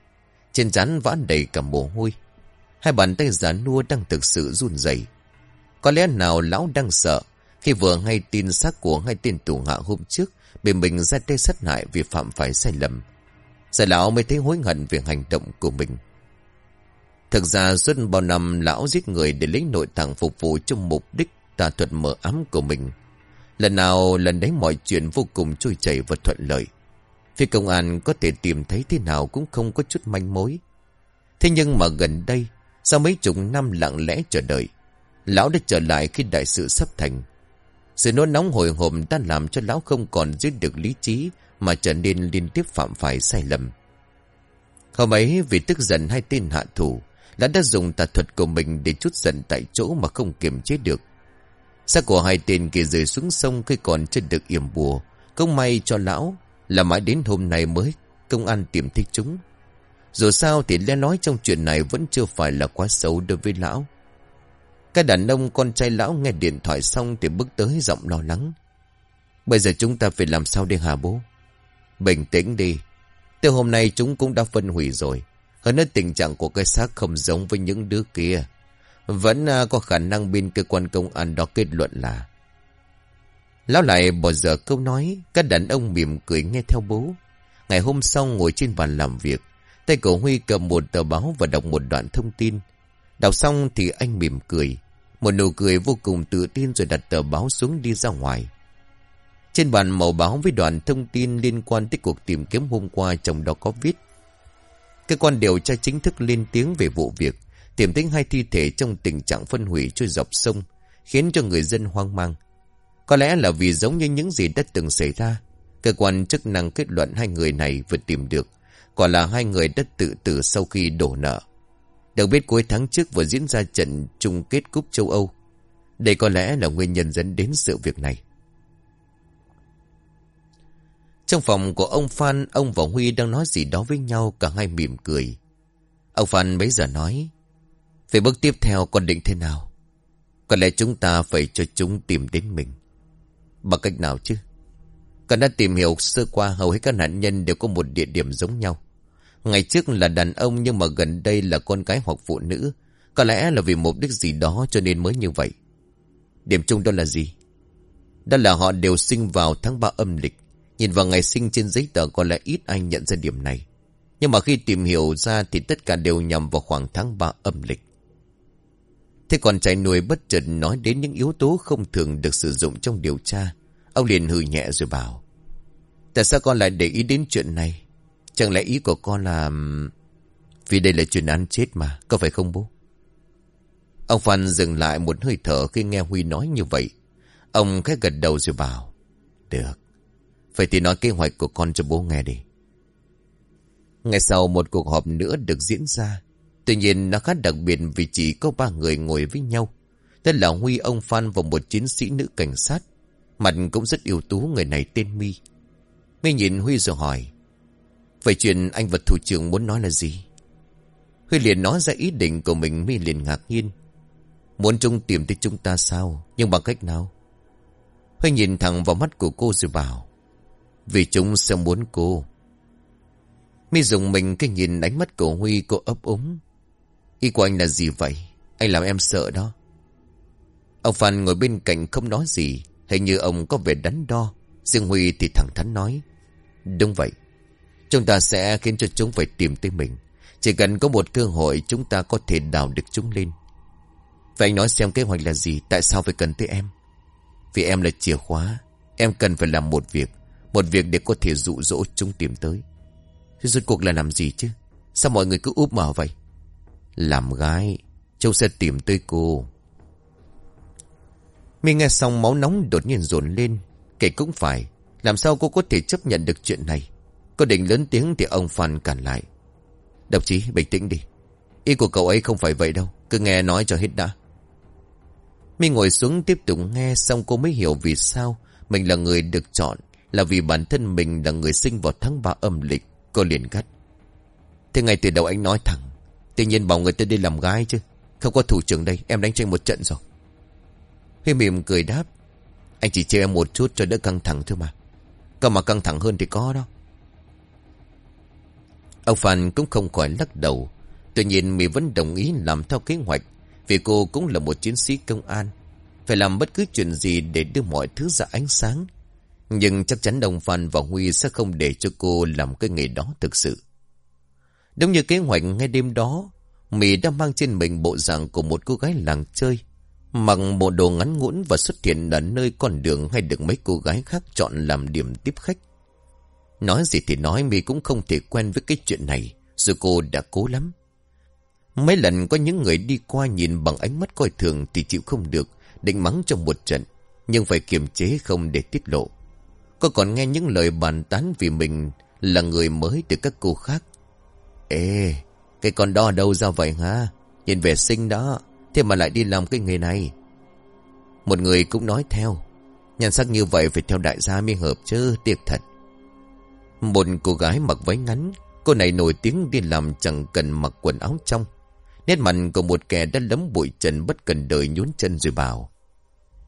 Trên trán vã đầy cả mồ hôi. Hai bàn tay giả nua đang thực sự run rẩy. Có lẽ nào lão đang sợ khi vừa ngay tin xác của hai tên tù hạ hôm trước bị mình ra tay sát hại vì phạm phải sai lầm. Giờ lão mới thấy hối hận về hành động của mình. Thực ra suốt bao năm lão giết người để lấy nội tạng phục vụ cho mục đích tà thuật mở ám của mình. Lần nào lần đấy mọi chuyện vô cùng trôi chảy và thuận lợi. Phía công an có thể tìm thấy thế nào cũng không có chút manh mối. Thế nhưng mà gần đây, sau mấy chục năm lặng lẽ chờ đợi, lão đã trở lại khi đại sự sắp thành. Sự nôn nóng hồi hộp đã làm cho lão không còn giữ được lý trí mà trở nên liên tiếp phạm phải sai lầm. Hôm ấy vì tức giận hai tên hạ thủ, đã đã dùng tà thuật của mình để chút giận tại chỗ mà không kiềm chế được. Xác của hai tên kia rơi xuống sông khi còn chưa được yểm bùa. Không may cho lão, là mãi đến hôm nay mới công an tìm thấy chúng. Dù sao thì lẽ nói trong chuyện này vẫn chưa phải là quá xấu đối với lão. Cái đàn ông con trai lão nghe điện thoại xong thì bước tới giọng lo lắng. Bây giờ chúng ta phải làm sao đây hả bố? Bình tĩnh đi. Từ hôm nay chúng cũng đã phân hủy rồi. Hơn nữa tình trạng của cái xác không giống với những đứa kia. Vẫn à, có khả năng bên cơ quan công an đó kết luận là. Lão lại bỏ giờ câu nói, các đàn ông mỉm cười nghe theo bố. Ngày hôm sau ngồi trên bàn làm việc, tay cổ Huy cầm một tờ báo và đọc một đoạn thông tin. Đọc xong thì anh mỉm cười. Một nụ cười vô cùng tự tin rồi đặt tờ báo xuống đi ra ngoài. Trên bàn màu báo với đoạn thông tin liên quan tới cuộc tìm kiếm hôm qua trong đó có viết. Cơ quan điều tra chính thức lên tiếng về vụ việc, tìm thấy hai thi thể trong tình trạng phân hủy trôi dọc sông, khiến cho người dân hoang mang. Có lẽ là vì giống như những gì đã từng xảy ra, cơ quan chức năng kết luận hai người này vừa tìm được, quả là hai người đã tự tử sau khi đổ nợ. Được biết cuối tháng trước vừa diễn ra trận chung kết cúp châu Âu. Đây có lẽ là nguyên nhân dẫn đến sự việc này. Trong phòng của ông Phan, ông và Huy đang nói gì đó với nhau, cả hai mỉm cười. Ông Phan bấy giờ nói, về bước tiếp theo con định thế nào? Có lẽ chúng ta phải cho chúng tìm đến mình. Bằng cách nào chứ? Con đã tìm hiểu sơ qua hầu hết các nạn nhân đều có một địa điểm giống nhau. Ngày trước là đàn ông nhưng mà gần đây là con gái hoặc phụ nữ. Có lẽ là vì mục đích gì đó cho nên mới như vậy. Điểm chung đó là gì? Đó là họ đều sinh vào tháng 3 âm lịch. Nhìn vào ngày sinh trên giấy tờ có lẽ ít ai nhận ra điểm này. Nhưng mà khi tìm hiểu ra thì tất cả đều nhằm vào khoảng tháng 3 âm lịch. Thế còn trai nuôi bất chợt nói đến những yếu tố không thường được sử dụng trong điều tra. Ông liền hừ nhẹ rồi bảo. Tại sao con lại để ý đến chuyện này? Chẳng lẽ ý của con là... Vì đây là chuyện ăn chết mà, có phải không bố? Ông Phan dừng lại một hơi thở khi nghe Huy nói như vậy. Ông khẽ gật đầu rồi bảo. Được. Vậy thì nói kế hoạch của con cho bố nghe đi. Ngày sau một cuộc họp nữa được diễn ra. Tuy nhiên nó khá đặc biệt vì chỉ có ba người ngồi với nhau. Đó là Huy, ông Phan và một chiến sĩ nữ cảnh sát. Mặt cũng rất yếu tú người này tên My. My nhìn Huy rồi hỏi. Vậy chuyện anh vật thủ trưởng muốn nói là gì? Huy liền nói ra ý định của mình My liền ngạc nhiên. Muốn chung tìm tới chúng ta sao? Nhưng bằng cách nào? Huy nhìn thẳng vào mắt của cô rồi bảo. Vì chúng sẽ muốn cô. Mi dùng mình cái nhìn ánh mắt của Huy cô ấp úng. Ý của anh là gì vậy? Anh làm em sợ đó. Ông Phan ngồi bên cạnh không nói gì. Hình như ông có vẻ đắn đo riêng Huy thì thẳng thắn nói, Đúng vậy Chúng ta sẽ khiến cho chúng phải tìm tới mình Chỉ cần có một cơ hội, Chúng ta có thể đào được chúng lên Vậy anh nói xem kế hoạch là gì Tại sao phải cần tới em Vì em là chìa khóa, Em cần phải làm một việc một việc để có thể dụ dỗ chúng tìm tới. Rốt cuộc là làm gì chứ? Sao mọi người cứ úp mở vậy? Làm gái, Châu sẽ tìm tới cô. Mi nghe xong máu nóng đột nhiên dồn lên. Kể cũng phải, Làm sao cô có thể chấp nhận được chuyện này? Cô định lớn tiếng thì ông Phan cản lại. Độc chí, bình tĩnh đi. Ý của cậu ấy không phải vậy đâu, Cứ nghe nói cho hết đã. Mi ngồi xuống tiếp tục nghe Xong cô mới hiểu vì sao Mình là người được chọn. Là vì bản thân mình là người sinh vào tháng 3 âm lịch Cô liền gắt Thế ngay từ đầu anh nói thẳng, Tự nhiên bảo người ta đi làm gái chứ, Không có thủ trưởng đây, em đánh tranh một trận rồi. Huy mỉm cười đáp, Anh chỉ chơi em một chút cho đỡ căng thẳng thôi mà. Còn mà căng thẳng hơn thì có đâu Ông Phan cũng không khỏi lắc đầu. Tuy nhiên Mỹ vẫn đồng ý làm theo kế hoạch, Vì cô cũng là một chiến sĩ công an, Phải làm bất cứ chuyện gì để đưa mọi thứ ra ánh sáng. Nhưng chắc chắn đồng Phan và Huy sẽ không để cho cô làm cái nghề đó thực sự Đúng như kế hoạch ngay đêm đó Mỹ đã mang trên mình bộ dạng của một cô gái làng chơi Mặc bộ đồ ngắn ngũn và xuất hiện ở nơi con đường hay được mấy cô gái khác chọn làm điểm tiếp khách. Nói gì thì nói Mỹ cũng không thể quen với cái chuyện này, dù cô đã cố lắm. Mấy lần có những người đi qua nhìn bằng ánh mắt coi thường thì chịu không được, định mắng trong một trận, nhưng phải kiềm chế không để tiết lộ. Cô còn nghe những lời bàn tán vì mình là người mới từ các cô khác. Ê, cái con đó đâu ra vậy hả? Nhìn vẻ xinh đó. Thế mà lại đi làm cái nghề này Một người cũng nói theo Nhan sắc như vậy phải theo đại gia mới hợp chứ Tiếc thật Một cô gái mặc váy ngắn Cô này nổi tiếng đi làm chẳng cần mặc quần áo trong Nét mặt của một kẻ đã lấm bụi trần bất cần đời nhún chân rồi bảo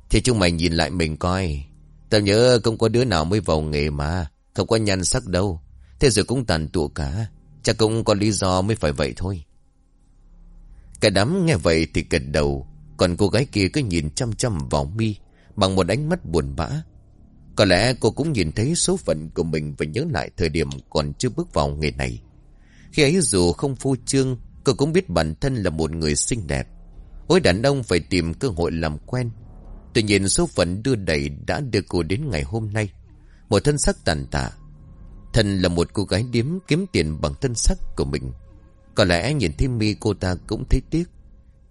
Thì chúng mày nhìn lại mình coi Tao nhớ không có đứa nào mới vào nghề mà, Không có nhan sắc đâu. Thế rồi cũng tàn tụ cả, Chắc cũng có lý do mới phải vậy thôi. Cả đám nghe vậy thì gật đầu, Còn cô gái kia cứ nhìn chăm chăm vào mi, Bằng một ánh mắt buồn bã. Có lẽ cô cũng nhìn thấy số phận của mình Và nhớ lại thời điểm còn chưa bước vào nghề này. Khi ấy dù không phô trương, Cô cũng biết bản thân là một người xinh đẹp. Ôi đàn ông phải tìm cơ hội làm quen Tuy nhiên số phận đưa đẩy đã đưa cô đến ngày hôm nay Một thân sắc tàn tạ Thân là một cô gái điếm kiếm tiền bằng thân sắc của mình có lẽ nhìn thấy mi cô ta cũng thấy tiếc.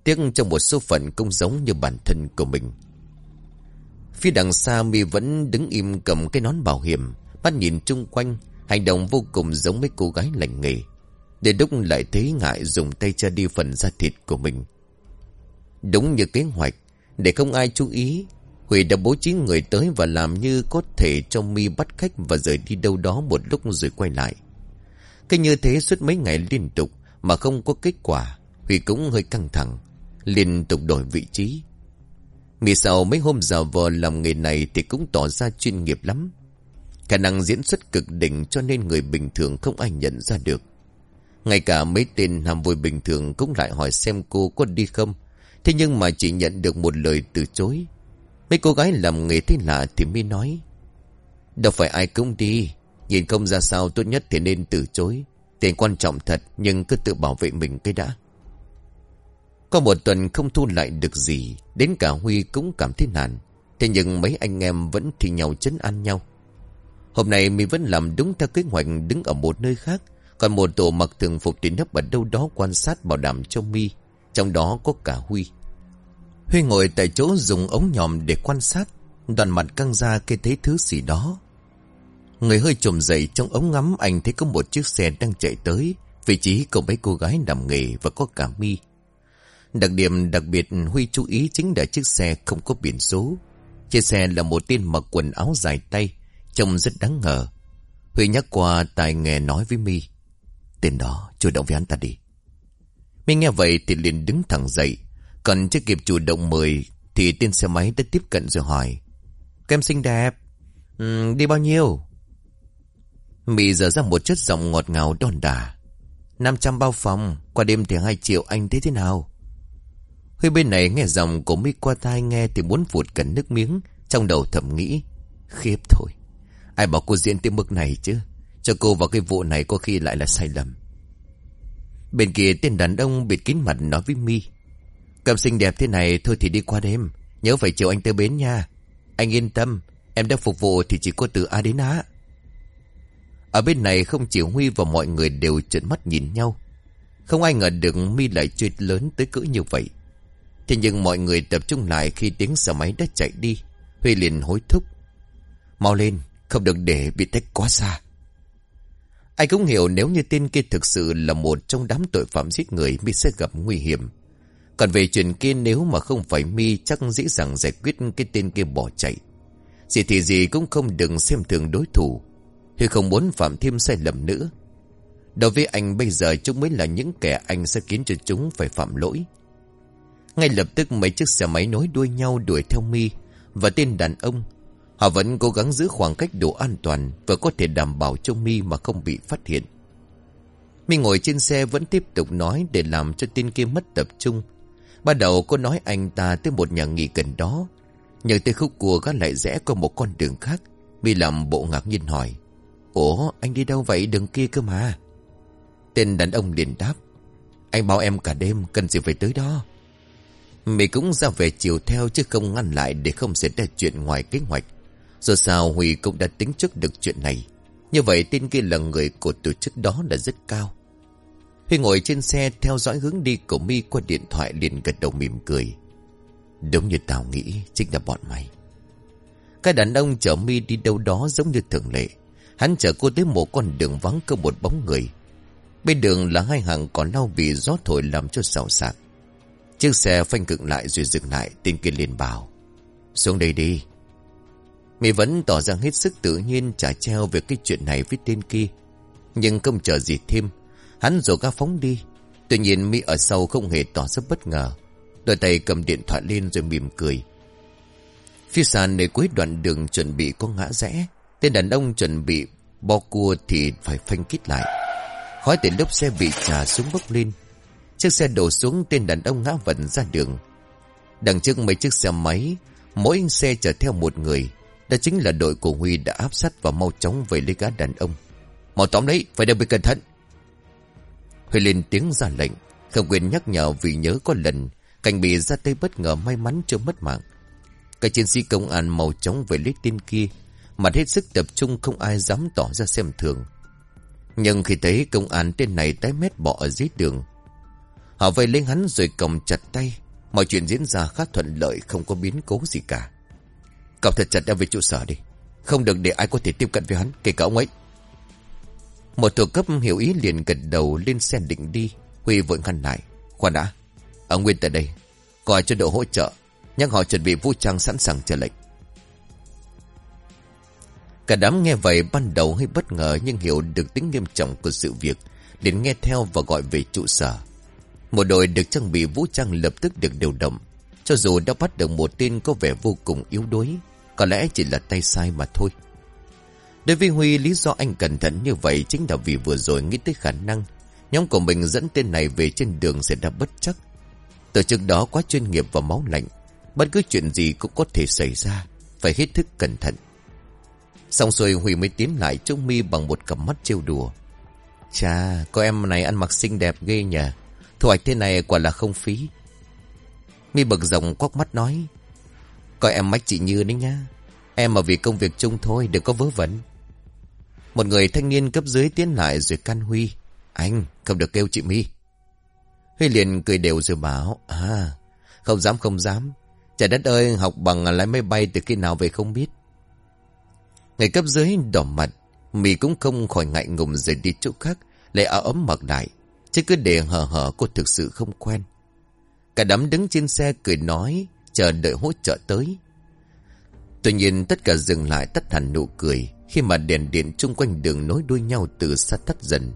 Tiếc trong một số phận cũng giống như bản thân của mình. Phía đằng xa mi vẫn đứng im cầm cái nón bảo hiểm. Bắt nhìn chung quanh. Hành động vô cùng giống mấy cô gái lành nghề. Để đúc lại thấy ngại dùng tay cha đi phần da thịt của mình. Đúng như kế hoạch. Để không ai chú ý. Huy đã bố trí người tới và làm như có thể cho mi bắt khách và rời đi đâu đó một lúc rồi quay lại. Cái như thế suốt mấy ngày liên tục mà không có kết quả Huy cũng hơi căng thẳng, Liên tục đổi vị trí Mì sau mấy hôm giờ vờ làm nghề này Thì cũng tỏ ra chuyên nghiệp lắm Khả năng diễn xuất cực đỉnh Cho nên người bình thường không ai nhận ra được Ngay cả mấy tên ham vui bình thường Cũng lại hỏi xem cô có đi không Thế nhưng mà chỉ nhận được một lời từ chối Mấy cô gái làm nghề thế lạ Thì mới nói Đâu phải ai cũng đi Nhìn không ra sao tốt nhất thì nên từ chối Tiền quan trọng thật nhưng cứ tự bảo vệ mình cái đã. Có một tuần không thu lại được gì, đến cả Huy cũng cảm thấy nản. Thế nhưng mấy anh em vẫn thì nhau chấn an nhau. Hôm nay mình vẫn làm đúng theo kế hoạch đứng ở một nơi khác, còn một tổ mặc thường phục thì nấp ở đâu đó quan sát bảo đảm cho mi, trong đó có cả Huy. Huy ngồi tại chỗ dùng ống nhòm để quan sát, đoàn mặt căng ra khi thấy thứ gì đó. Người hơi trồm dậy trong ống ngắm anh thấy có một chiếc xe đang chạy tới. Vị trí cậu mấy cô gái nằm nghề và có cả mi. Đặc điểm đặc biệt Huy chú ý chính là chiếc xe không có biển số. Trên xe là một tên mặc quần áo dài tay, trông rất đáng ngờ. Huy nhắc qua tài nghề nói với mi Tên đó chủ động với hắn ta đi. Mi nghe vậy thì liền đứng thẳng dậy. Còn chưa kịp chủ động mời thì tên xe máy đã tiếp cận rồi hỏi. Kem xinh đẹp. Ừ, đi bao nhiêu? Mị giờ ra một chất giọng ngọt ngào đòn đà. 500 bao phòng, qua đêm thì 2 triệu anh thấy thế nào? Huy bên này nghe giọng của Mỹ qua tai nghe thì muốn phụt cần nước miếng, Trong đầu thầm nghĩ Khiếp thôi Ai bảo cô diễn tới mức này chứ Cho cô vào cái vụ này có khi lại là sai lầm Bên kia tên đàn ông bịt kín mặt nói với mi. Cầm xinh đẹp thế này thôi thì đi qua đêm. Nhớ phải chiều anh tới bến nha. Anh yên tâm, Em đã phục vụ thì chỉ có từ A đến Á. Ở bên này không chỉ Huy và mọi người đều trợn mắt nhìn nhau. Không ai ngờ được mi lại chuyện lớn tới cỡ như vậy. Thế nhưng mọi người tập trung lại khi tiếng xe máy đã chạy đi. Huy liền hối thúc. Mau lên, Không được để bị tách quá xa. Ai cũng hiểu nếu như tên kia thực sự là một trong đám tội phạm giết người Mi sẽ gặp nguy hiểm. Còn về chuyện kia nếu mà không phải Mi chắc dễ dàng giải quyết cái tên kia bỏ chạy. Gì thì gì cũng không đừng xem thường đối thủ. Huy không muốn phạm thêm sai lầm nữa. Đối với anh bây giờ chúng mới là những kẻ anh sẽ khiến cho chúng phải phạm lỗi. Ngay lập tức mấy chiếc xe máy nối đuôi nhau đuổi theo Mi Và tên đàn ông Họ vẫn cố gắng giữ khoảng cách đủ an toàn và có thể đảm bảo cho Mi mà không bị phát hiện. Mi ngồi trên xe vẫn tiếp tục nói để làm cho tên kia mất tập trung. Ban đầu cô nói anh ta tới một nhà nghỉ gần đó. Nhờ tới khúc cua gắt lại rẽ qua một con đường khác. Mi làm bộ ngạc nhiên hỏi. Ủa, anh đi đâu vậy đường kia cơ mà. Tên đàn ông liền đáp. Anh bảo em cả đêm cần gì phải tới đó. Mi cũng ra về chiều theo chứ không ngăn lại để không xảy ra chuyện ngoài kế hoạch. Dù sao Huy cũng đã tính trước được chuyện này. Như vậy tên kia là người của tổ chức đó là rất cao. Huy ngồi trên xe theo dõi hướng đi của mi qua điện thoại liền gật đầu mỉm cười. Đúng như tao nghĩ, chính là bọn mày. Cái đàn ông chở mi đi đâu đó giống như thường lệ. Hắn chở cô tới một con đường vắng cơ một bóng người. Bên đường là hai hàng còn lau vì gió thổi làm cho xào xạc. Chiếc xe phanh cực lại rồi dừng lại Tên kia liền bảo. Xuống đây đi Mỹ vẫn tỏ ra hết sức tự nhiên trả treo về cái chuyện này với tên kia. Nhưng không chờ gì thêm. Hắn rồi ga phóng đi. Tuy nhiên Mỹ ở sau không hề tỏ ra bất ngờ. Đôi tay cầm điện thoại lên rồi mỉm cười. Phía sàn nơi cuối đoạn đường chuẩn bị có ngã rẽ. Tên đàn ông chuẩn bị bo cua thì phải phanh kít lại. Khói từ lốc xe bị trà xuống bốc lên. Chiếc xe đổ xuống tên đàn ông ngã vẩn ra đường. Đằng trước mấy chiếc xe máy, mỗi xe chở theo một người. Đó chính là đội của Huy đã áp sát và mau chóng về lấy gã đàn ông. Màu tóm đấy, phải đặc biệt cẩn thận. Huy lên tiếng ra lệnh, không quên nhắc nhở vì nhớ có lần cảnh bị ra tay bất ngờ may mắn chưa mất mạng. Các chiến sĩ công an mau chóng về lấy tên kia, mặt hết sức tập trung không ai dám tỏ ra xem thường. Nhưng khi thấy công an tên này tái mét bỏ ở dưới đường, họ vây lên hắn rồi cầm chặt tay, mọi chuyện diễn ra khá thuận lợi không có biến cố gì cả. Cậu thật chặt đem về trụ sở đi. Không được để ai có thể tiếp cận với hắn, Kể cả ông ấy. Một thuộc cấp hiểu ý liền gật đầu lên xe định đi. Huy vội ngăn lại. Khoan đã Ở Nguyên tại đây. Gọi cho đội hỗ trợ? Nhắc họ chuẩn bị vũ trang sẵn sàng chờ lệnh. Cả đám nghe vậy ban đầu hơi bất ngờ Nhưng hiểu được tính nghiêm trọng của sự việc liền nghe theo và gọi về trụ sở. Một đội được trang bị vũ trang lập tức được điều động. Cho dù đã bắt được một tên có vẻ vô cùng yếu đuối có lẽ chỉ là tay sai mà thôi. Đối với Huy lý do anh cẩn thận như vậy Chính là vì vừa rồi nghĩ tới khả năng Nhóm của mình dẫn tên này về trên đường sẽ đã bất chắc. Tổ chức đó quá chuyên nghiệp và máu lạnh Bất cứ chuyện gì cũng có thể xảy ra Phải hết thức cẩn thận. Xong rồi Huy mới tiến lại trông mi bằng một cặp mắt trêu đùa. Chà, cô em này ăn mặc xinh đẹp ghê nhỉ Thu hoạch thế này quả là không phí. Mi bực rộng quắc mắt nói. Coi em mách chị Như đấy nhá. Em mà vì công việc chung thôi, đừng có vớ vẩn. Một người thanh niên cấp dưới tiến lại rồi can Huy. Anh, không được kêu chị My. Huy liền cười đều rồi bảo. À, không dám không dám. Trời đất ơi, học bằng lái máy bay từ khi nào về không biết. Người cấp dưới đỏ mặt. Mì cũng không khỏi ngại ngùng rời đi chỗ khác. Lại áo ấm mặc đại Chứ cứ để hờ hờ cô thực sự không quen. Cả đám đứng trên xe cười nói, chờ đợi hỗ trợ tới. Tuy nhiên tất cả dừng lại tắt hẳn nụ cười khi mà đèn điện chung quanh đường nối đuôi nhau từ xa tắt dần.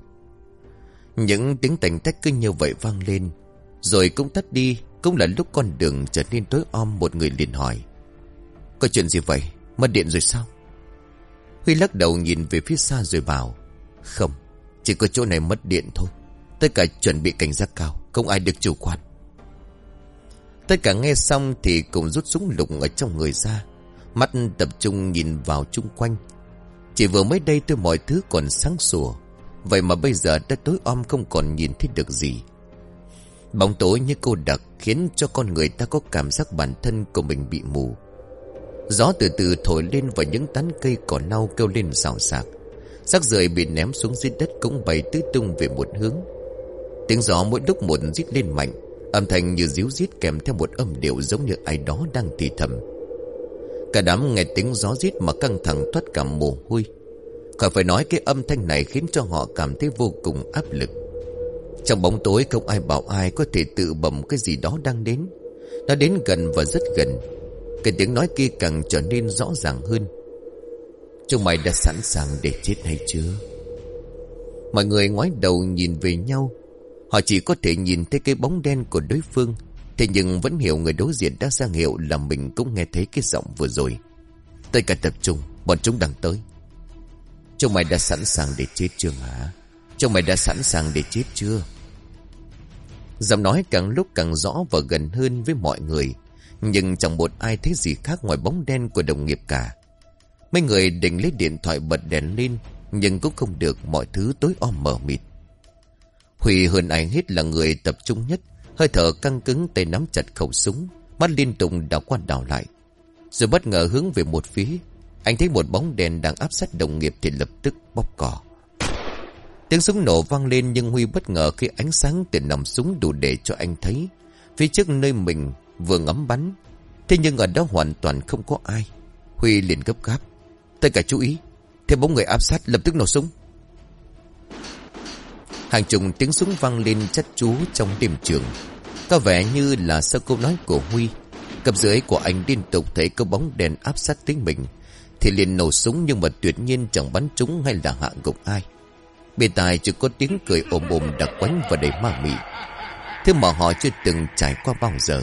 Những tiếng tành tách cứ như vậy vang lên, rồi cũng tắt đi, cũng là lúc con đường trở nên tối om một người liền hỏi. Có chuyện gì vậy? Mất điện rồi sao? Huy lắc đầu nhìn về phía xa rồi bảo, không, chỉ có chỗ này mất điện thôi. Tất cả chuẩn bị cảnh giác cao, không ai được chủ quan. Tất cả nghe xong thì cùng rút súng lục ở trong người ra. Mắt tập trung nhìn vào chung quanh. Chỉ vừa mới đây tôi mọi thứ còn sáng sủa. Vậy mà bây giờ đã tối om không còn nhìn thấy được gì. Bóng tối như cô đặc Khiến cho con người ta có cảm giác bản thân của mình bị mù. Gió từ từ thổi lên và những tán cây cỏ lau kêu lên xào xạc Sắc rời bị ném xuống dưới đất cũng bay tứ tung về một hướng. Tiếng gió mỗi lúc một rít lên mạnh. Âm thanh như díu rít kèm theo một âm điệu giống như ai đó đang thì thầm. Cả đám nghe tiếng gió rít mà căng thẳng thoát cả mồ hôi. Khỏi phải nói cái âm thanh này khiến cho họ cảm thấy vô cùng áp lực. Trong bóng tối không ai bảo ai có thể tự bầm cái gì đó đang đến. Nó đến gần và rất gần. Cái tiếng nói kia càng trở nên rõ ràng hơn. Chúng mày đã sẵn sàng để chết hay chưa? Mọi người ngoái đầu nhìn về nhau. Họ chỉ có thể nhìn thấy cái bóng đen của đối phương, Thế nhưng vẫn hiểu người đối diện đã ra hiệu là mình cũng nghe thấy cái giọng vừa rồi. Tất cả tập trung, Bọn chúng đang tới. Chúng mày đã sẵn sàng để chết chưa hả? Chúng mày đã sẵn sàng để chết chưa? Giọng nói càng lúc càng rõ và gần hơn với mọi người, Nhưng chẳng một ai thấy gì khác ngoài bóng đen của đồng nghiệp cả. Mấy người định lấy điện thoại bật đèn lên, Nhưng cũng không được, mọi thứ tối om mờ mịt. Huy hơn ai hết là người tập trung nhất, Hơi thở căng cứng tay nắm chặt khẩu súng, Mắt liên tục đảo qua đảo lại. Rồi bất ngờ hướng về một phía, Anh thấy một bóng đèn đang áp sát đồng nghiệp Thì lập tức bóp cỏ Tiếng súng nổ vang lên Nhưng Huy bất ngờ khi ánh sáng từ nòng súng đủ để cho anh thấy, Phía trước nơi mình vừa ngắm bắn. Thế nhưng ở đó hoàn toàn không có ai. Huy liền gấp gáp. Tất cả chú ý. Thêm bóng người áp sát lập tức nổ súng. Hàng chục tiếng súng vang lên chất chú trong đêm trường. Có vẻ như là sau câu nói của Huy cập dưới của anh liên tục thấy có bóng đèn áp sát tới mình. Thì liền nổ súng nhưng mà tuyệt nhiên chẳng bắn trúng hay là hạ gục ai. Bên tài chỉ có tiếng cười ồm ồm đặc quánh và đầy ma mị. Thứ mà họ chưa từng trải qua bao giờ.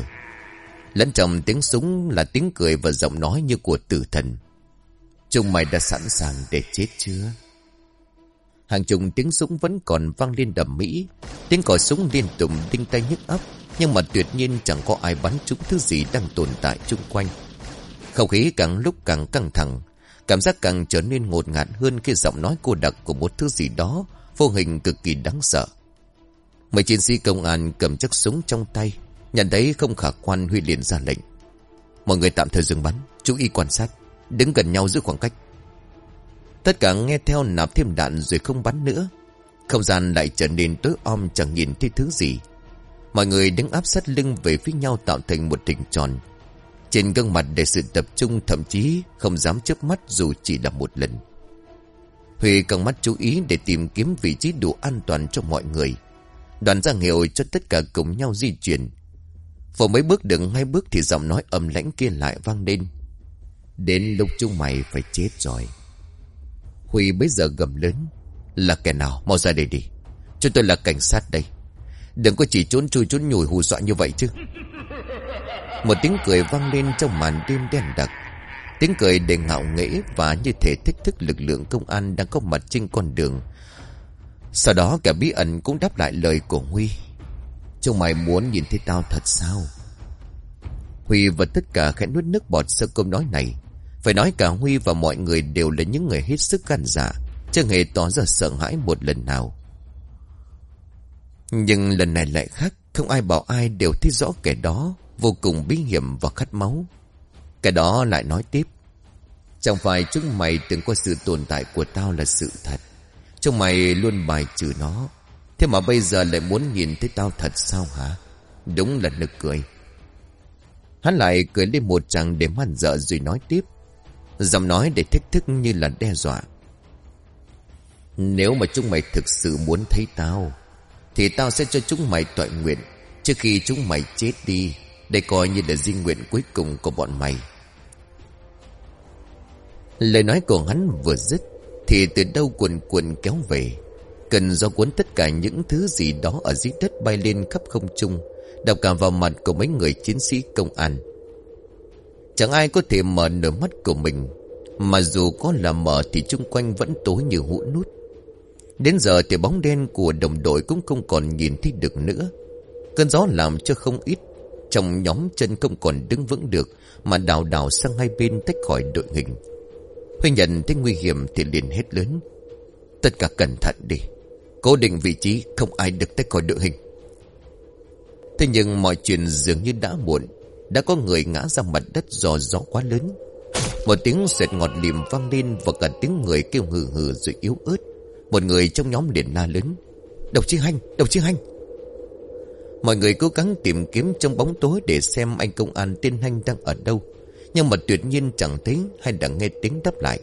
Lẫn trong tiếng súng là tiếng cười và giọng nói như của tử thần. Chúng mày đã sẵn sàng để chết chưa? Hàng chục tiếng súng vẫn còn vang lên đầm mỹ. Tiếng còi súng liên tục đinh tay nhức ấp Nhưng mà tuyệt nhiên chẳng có ai bắn trúng thứ gì đang tồn tại chung quanh. Không khí càng lúc càng căng thẳng, Cảm giác càng trở nên ngột ngạt hơn khi giọng nói cô đặc của một thứ gì đó Vô hình cực kỳ đáng sợ. Mấy chiến sĩ công an cầm chắc súng trong tay, Nhận thấy không khả quan Huy liền ra lệnh. Mọi người tạm thời dừng bắn, Chú ý quan sát, Đứng gần nhau giữ khoảng cách. Tất cả nghe theo nạp thêm đạn rồi không bắn nữa. Không gian lại trở nên tối om, chẳng nhìn thấy thứ gì. Mọi người đứng áp sát lưng về phía nhau tạo thành một hình tròn. Trên gương mặt để sự tập trung, thậm chí không dám chớp mắt dù chỉ là một lần. Huy căng mắt chú ý để tìm kiếm vị trí đủ an toàn cho mọi người. Đoàn ra hiệu cho tất cả cùng nhau di chuyển. Vừa mấy bước được hai bước thì giọng nói âm lãnh kia lại vang lên. Đến lúc chúng mày phải chết rồi. Huy bây giờ gầm lớn. Là kẻ nào? Mau ra đây đi. Chúng tôi là cảnh sát đây. Đừng có chỉ trốn chui trốn nhủi hù dọa như vậy chứ. Một tiếng cười vang lên trong màn đêm đen đặc. Tiếng cười đầy ngạo nghễ Và như thể thích thức lực lượng công an Đang có mặt trên con đường. Sau đó cả bí ẩn cũng đáp lại lời của Huy. Chúng mày muốn nhìn thấy tao thật sao? Huy và tất cả khẽ nuốt nước bọt sau câu nói này phải nói cả Huy và mọi người đều là những người hết sức gan dạ Chưa hề tỏ ra sợ hãi một lần nào. Nhưng lần này lại khác, Không ai bảo ai đều thấy rõ kẻ đó Vô cùng bí hiểm và khát máu. Kẻ đó lại nói tiếp, Chẳng phải chúng mày từng có sự tồn tại của tao là sự thật. Chúng mày luôn bài trừ nó. Thế mà bây giờ lại muốn nhìn thấy tao thật sao hả? Đúng là nực cười. Hắn lại cười lên một chàng để man dợ rồi nói tiếp Giọng nói để thách thức như là đe dọa. Nếu mà chúng mày thực sự muốn thấy tao, Thì tao sẽ cho chúng mày tội nguyện Trước khi chúng mày chết đi. Đây coi như là di nguyện cuối cùng của bọn mày. Lời nói của hắn vừa dứt, Thì từ đâu cuồn cuộn kéo về. Cần do cuốn tất cả những thứ gì đó Ở dưới đất bay lên khắp không trung Đập cả vào mặt của mấy người chiến sĩ công an. Chẳng ai có thể mở nửa mắt của mình. Mà dù có là mở thì chung quanh vẫn tối như hũ nút. Đến giờ thì bóng đen của đồng đội cũng không còn nhìn thấy được nữa. Cơn gió làm cho không ít, Trong nhóm chân không còn đứng vững được, Mà đào đào sang hai bên tách khỏi đội hình. Huy nhận thấy nguy hiểm Thì liền hết lớn. Tất cả cẩn thận đi, Cố định vị trí, không ai được tách khỏi đội hình. Thế nhưng mọi chuyện dường như đã muộn. Đã có người ngã ra mặt đất do gió quá lớn. Một tiếng sệt ngọt lìm vang lên Và cả tiếng người kêu hừ hừ rồi yếu ớt. Một người trong nhóm liền la lớn Độc chí hành, độc chí hành Mọi người cố gắng tìm kiếm trong bóng tối Để xem anh công an tiên hành đang ở đâu Nhưng mà tuyệt nhiên chẳng thấy Hay đã nghe tiếng đáp lại.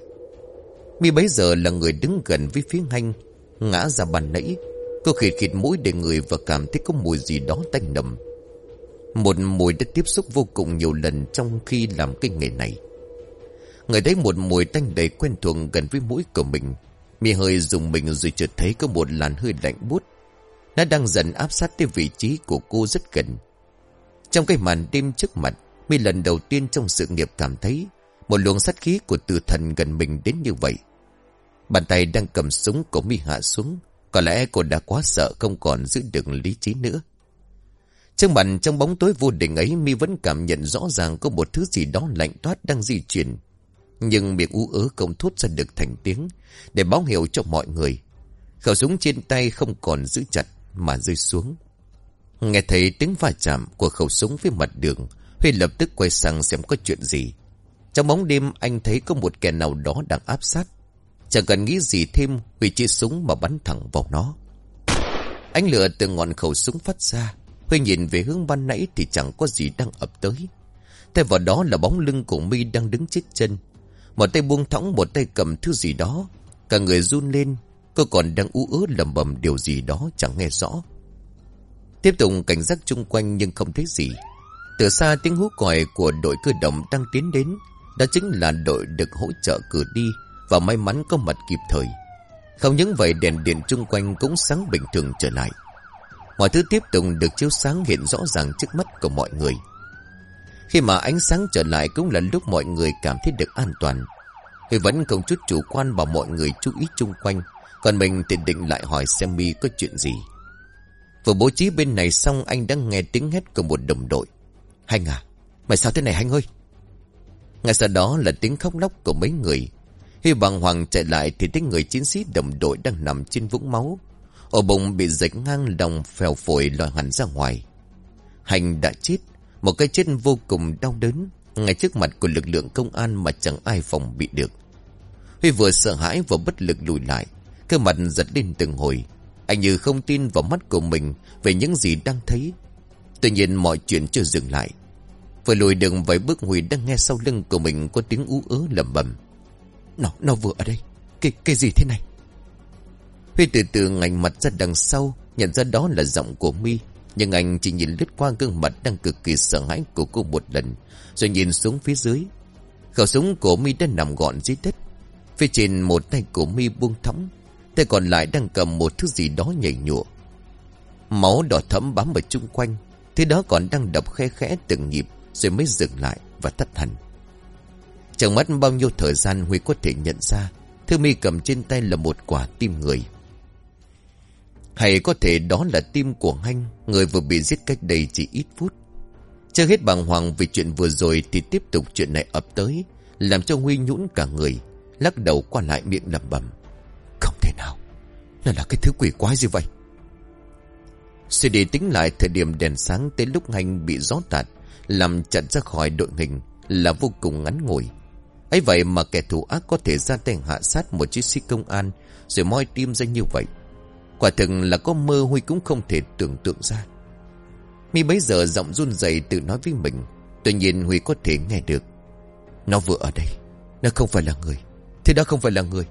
Mi bấy giờ là người đứng gần với phía hành Ngã ra bàn nãy Cô khịt khịt mũi để người và cảm thấy có mùi gì đó tanh nầm. Một mùi đã tiếp xúc vô cùng nhiều lần Trong khi làm cái nghề này. Người thấy một mùi tanh đầy quen thuộc gần với mũi của mình mì hơi dùng mình rồi chợt thấy có một làn hơi lạnh bút Nó đang dần áp sát tới vị trí của cô rất gần. Trong cái màn đêm trước mặt, Mi lần đầu tiên trong sự nghiệp cảm thấy Một luồng sát khí của tử thần gần mình đến như vậy. Bàn tay đang cầm súng của Mi hạ xuống, Có lẽ cô đã quá sợ không còn giữ được lý trí nữa. Trong mặt trong bóng tối vô định ấy, Mi vẫn cảm nhận rõ ràng có một thứ gì đó lạnh toát đang di chuyển. Nhưng miệng ú ớ không thốt ra được thành tiếng, Để báo hiệu cho mọi người. Khẩu súng trên tay không còn giữ chặt, Mà rơi xuống. Nghe thấy tiếng va chạm của khẩu súng với mặt đường, Huy lập tức quay sang xem có chuyện gì. Trong bóng đêm, anh thấy có một kẻ nào đó đang áp sát. Chẳng cần nghĩ gì thêm, Huy chia súng mà bắn thẳng vào nó. Ánh lửa từ ngọn khẩu súng phát ra. Huy nhìn về hướng ban nãy Thì chẳng có gì đang ập tới. Thay vào đó là bóng lưng của mi đang đứng chết chân. Một tay buông thõng, Một tay cầm thứ gì đó. Cả người run lên, Cô còn đang ú ớ lầm bầm điều gì đó chẳng nghe rõ. Tiếp tục cảnh giác chung quanh nhưng không thấy gì. Từ xa tiếng hú còi của đội cơ động đang tiến đến. Đó chính là đội được hỗ trợ cử đi Và may mắn có mặt kịp thời. Không những vậy, đèn điện chung quanh cũng sáng bình thường trở lại. Mọi thứ tiếp tục được chiếu sáng hiện rõ ràng trước mắt của mọi người. Khi mà ánh sáng trở lại cũng là lúc mọi người cảm thấy được an toàn. Huy vẫn không chút chủ quan bảo mọi người chú ý chung quanh, Còn mình thì định lại hỏi xem mi có chuyện gì. Vừa bố trí bên này xong, anh đang nghe tiếng hét của một đồng đội. Hành à Mày sao thế này Hành ơi? Ngay sau đó là tiếng khóc lóc của mấy người. Huy bằng hoàng chạy lại Thì thấy người chiến sĩ đồng đội đang nằm trên vũng máu Ổ bụng bị rạch ngang lòng phèo phổi lòi hẳn ra ngoài Hành đã chết Một cái chết vô cùng đau đớn ngay trước mặt của lực lượng công an mà chẳng ai phòng bị được. Huy vừa sợ hãi vừa bất lực lùi lại, cơ mặt giật lên từng hồi. Anh như không tin vào mắt của mình về những gì đang thấy. Tuy nhiên mọi chuyện chưa dừng lại. Vừa lùi đường vài bước Huy đang nghe sau lưng của mình có tiếng ú ớ lầm bầm. Nó, nó vừa ở đây. Cái, cái gì thế này? Huy từ từ ngành mặt ra đằng sau, nhận ra đó là giọng của mi. Nhưng anh chỉ nhìn lướt qua gương mặt đang cực kỳ sợ hãi của cô một lần rồi nhìn xuống phía dưới. Khẩu súng của mi đã nằm gọn dưới đất. Phía trên một tay của mi buông thõng Tay còn lại đang cầm một thứ gì đó nhảy nhụa. Máu đỏ thẫm bám ở chung quanh thế đó còn đang đập khe khẽ từng nhịp Rồi mới dừng lại và tắt hẳn Chẳng mất bao nhiêu thời gian Huy có thể nhận ra Thư mi cầm trên tay là một quả tim người. Hay có thể đó là tim của anh Người vừa bị giết cách đây chỉ ít phút chưa hết bàng hoàng vì chuyện vừa rồi thì tiếp tục chuyện này ập tới, làm cho Huy nhũn cả người, lắc đầu qua lại miệng lẩm bẩm. Không thể nào, nó là cái thứ quỷ quái gì vậy? Suy đi tính lại thời điểm đèn sáng tới lúc anh bị gió tạt, làm chặn ra khỏi đội hình là vô cùng ngắn ngủi. ấy vậy mà kẻ thù ác có thể ra tay hạ sát một chiếc sĩ công an rồi moi tim ra như vậy. Quả thực là có mơ Huy cũng không thể tưởng tượng ra. Mi bấy giờ giọng run rẩy tự nói với mình, Tuy nhiên Huy có thể nghe được. Nó vừa ở đây, Nó không phải là người. Thế đó không phải là người.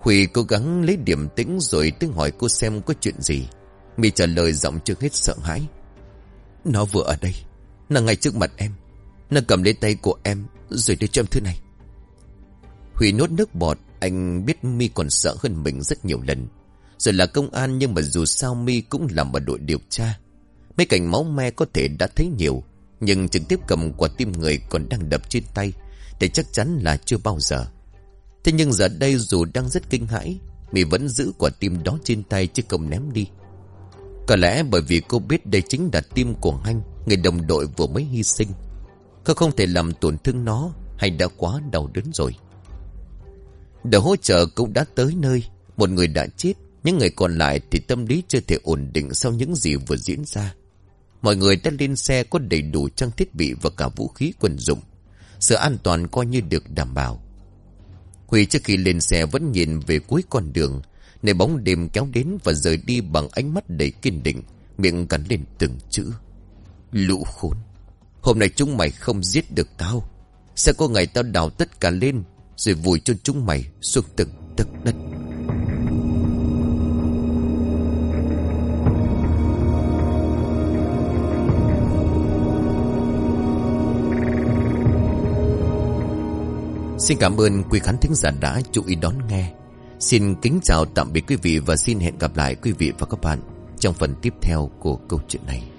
Huy cố gắng lấy điểm tĩnh rồi tiếng hỏi cô xem có chuyện gì. Mi trả lời giọng chưa hết sợ hãi. Nó vừa ở đây, Nó ngay trước mặt em. Nó cầm lấy tay của em Rồi đưa cho em thứ này. Huy nuốt nước bọt, Anh biết Mi còn sợ hơn mình rất nhiều lần. Rồi là công an Nhưng mà dù sao Mi cũng làm ở đội điều tra. Mấy cảnh máu me có thể đã thấy nhiều, Nhưng trực tiếp cầm quả tim người còn đang đập trên tay, Thì chắc chắn là chưa bao giờ. Thế nhưng giờ đây dù đang rất kinh hãi Mì vẫn giữ quả tim đó trên tay chứ không ném đi. Có lẽ bởi vì cô biết đây chính là tim của anh Người đồng đội vừa mới hy sinh. Cô không thể làm tổn thương nó Hay đã quá đau đớn rồi. Đợt hỗ trợ cũng đã tới nơi, Một người đã chết những người còn lại thì tâm lý chưa thể ổn định Sau những gì vừa diễn ra. Mọi người đã lên xe có đầy đủ trang thiết bị Và cả vũ khí quân dụng. Sự an toàn coi như được đảm bảo. Huy trước khi lên xe vẫn nhìn về cuối con đường, Nơi bóng đêm kéo đến và rời đi bằng ánh mắt đầy kiên định, Miệng cắn lên từng chữ. Lũ khốn, Hôm nay chúng mày không giết được tao. Sẽ có ngày tao đào tất cả lên, Rồi vùi cho chúng mày xuống từng tấc đất. Xin cảm ơn quý khán thính giả đã chú ý đón nghe Xin kính chào tạm biệt quý vị và xin hẹn gặp lại quý vị và các bạn trong phần tiếp theo của câu chuyện này.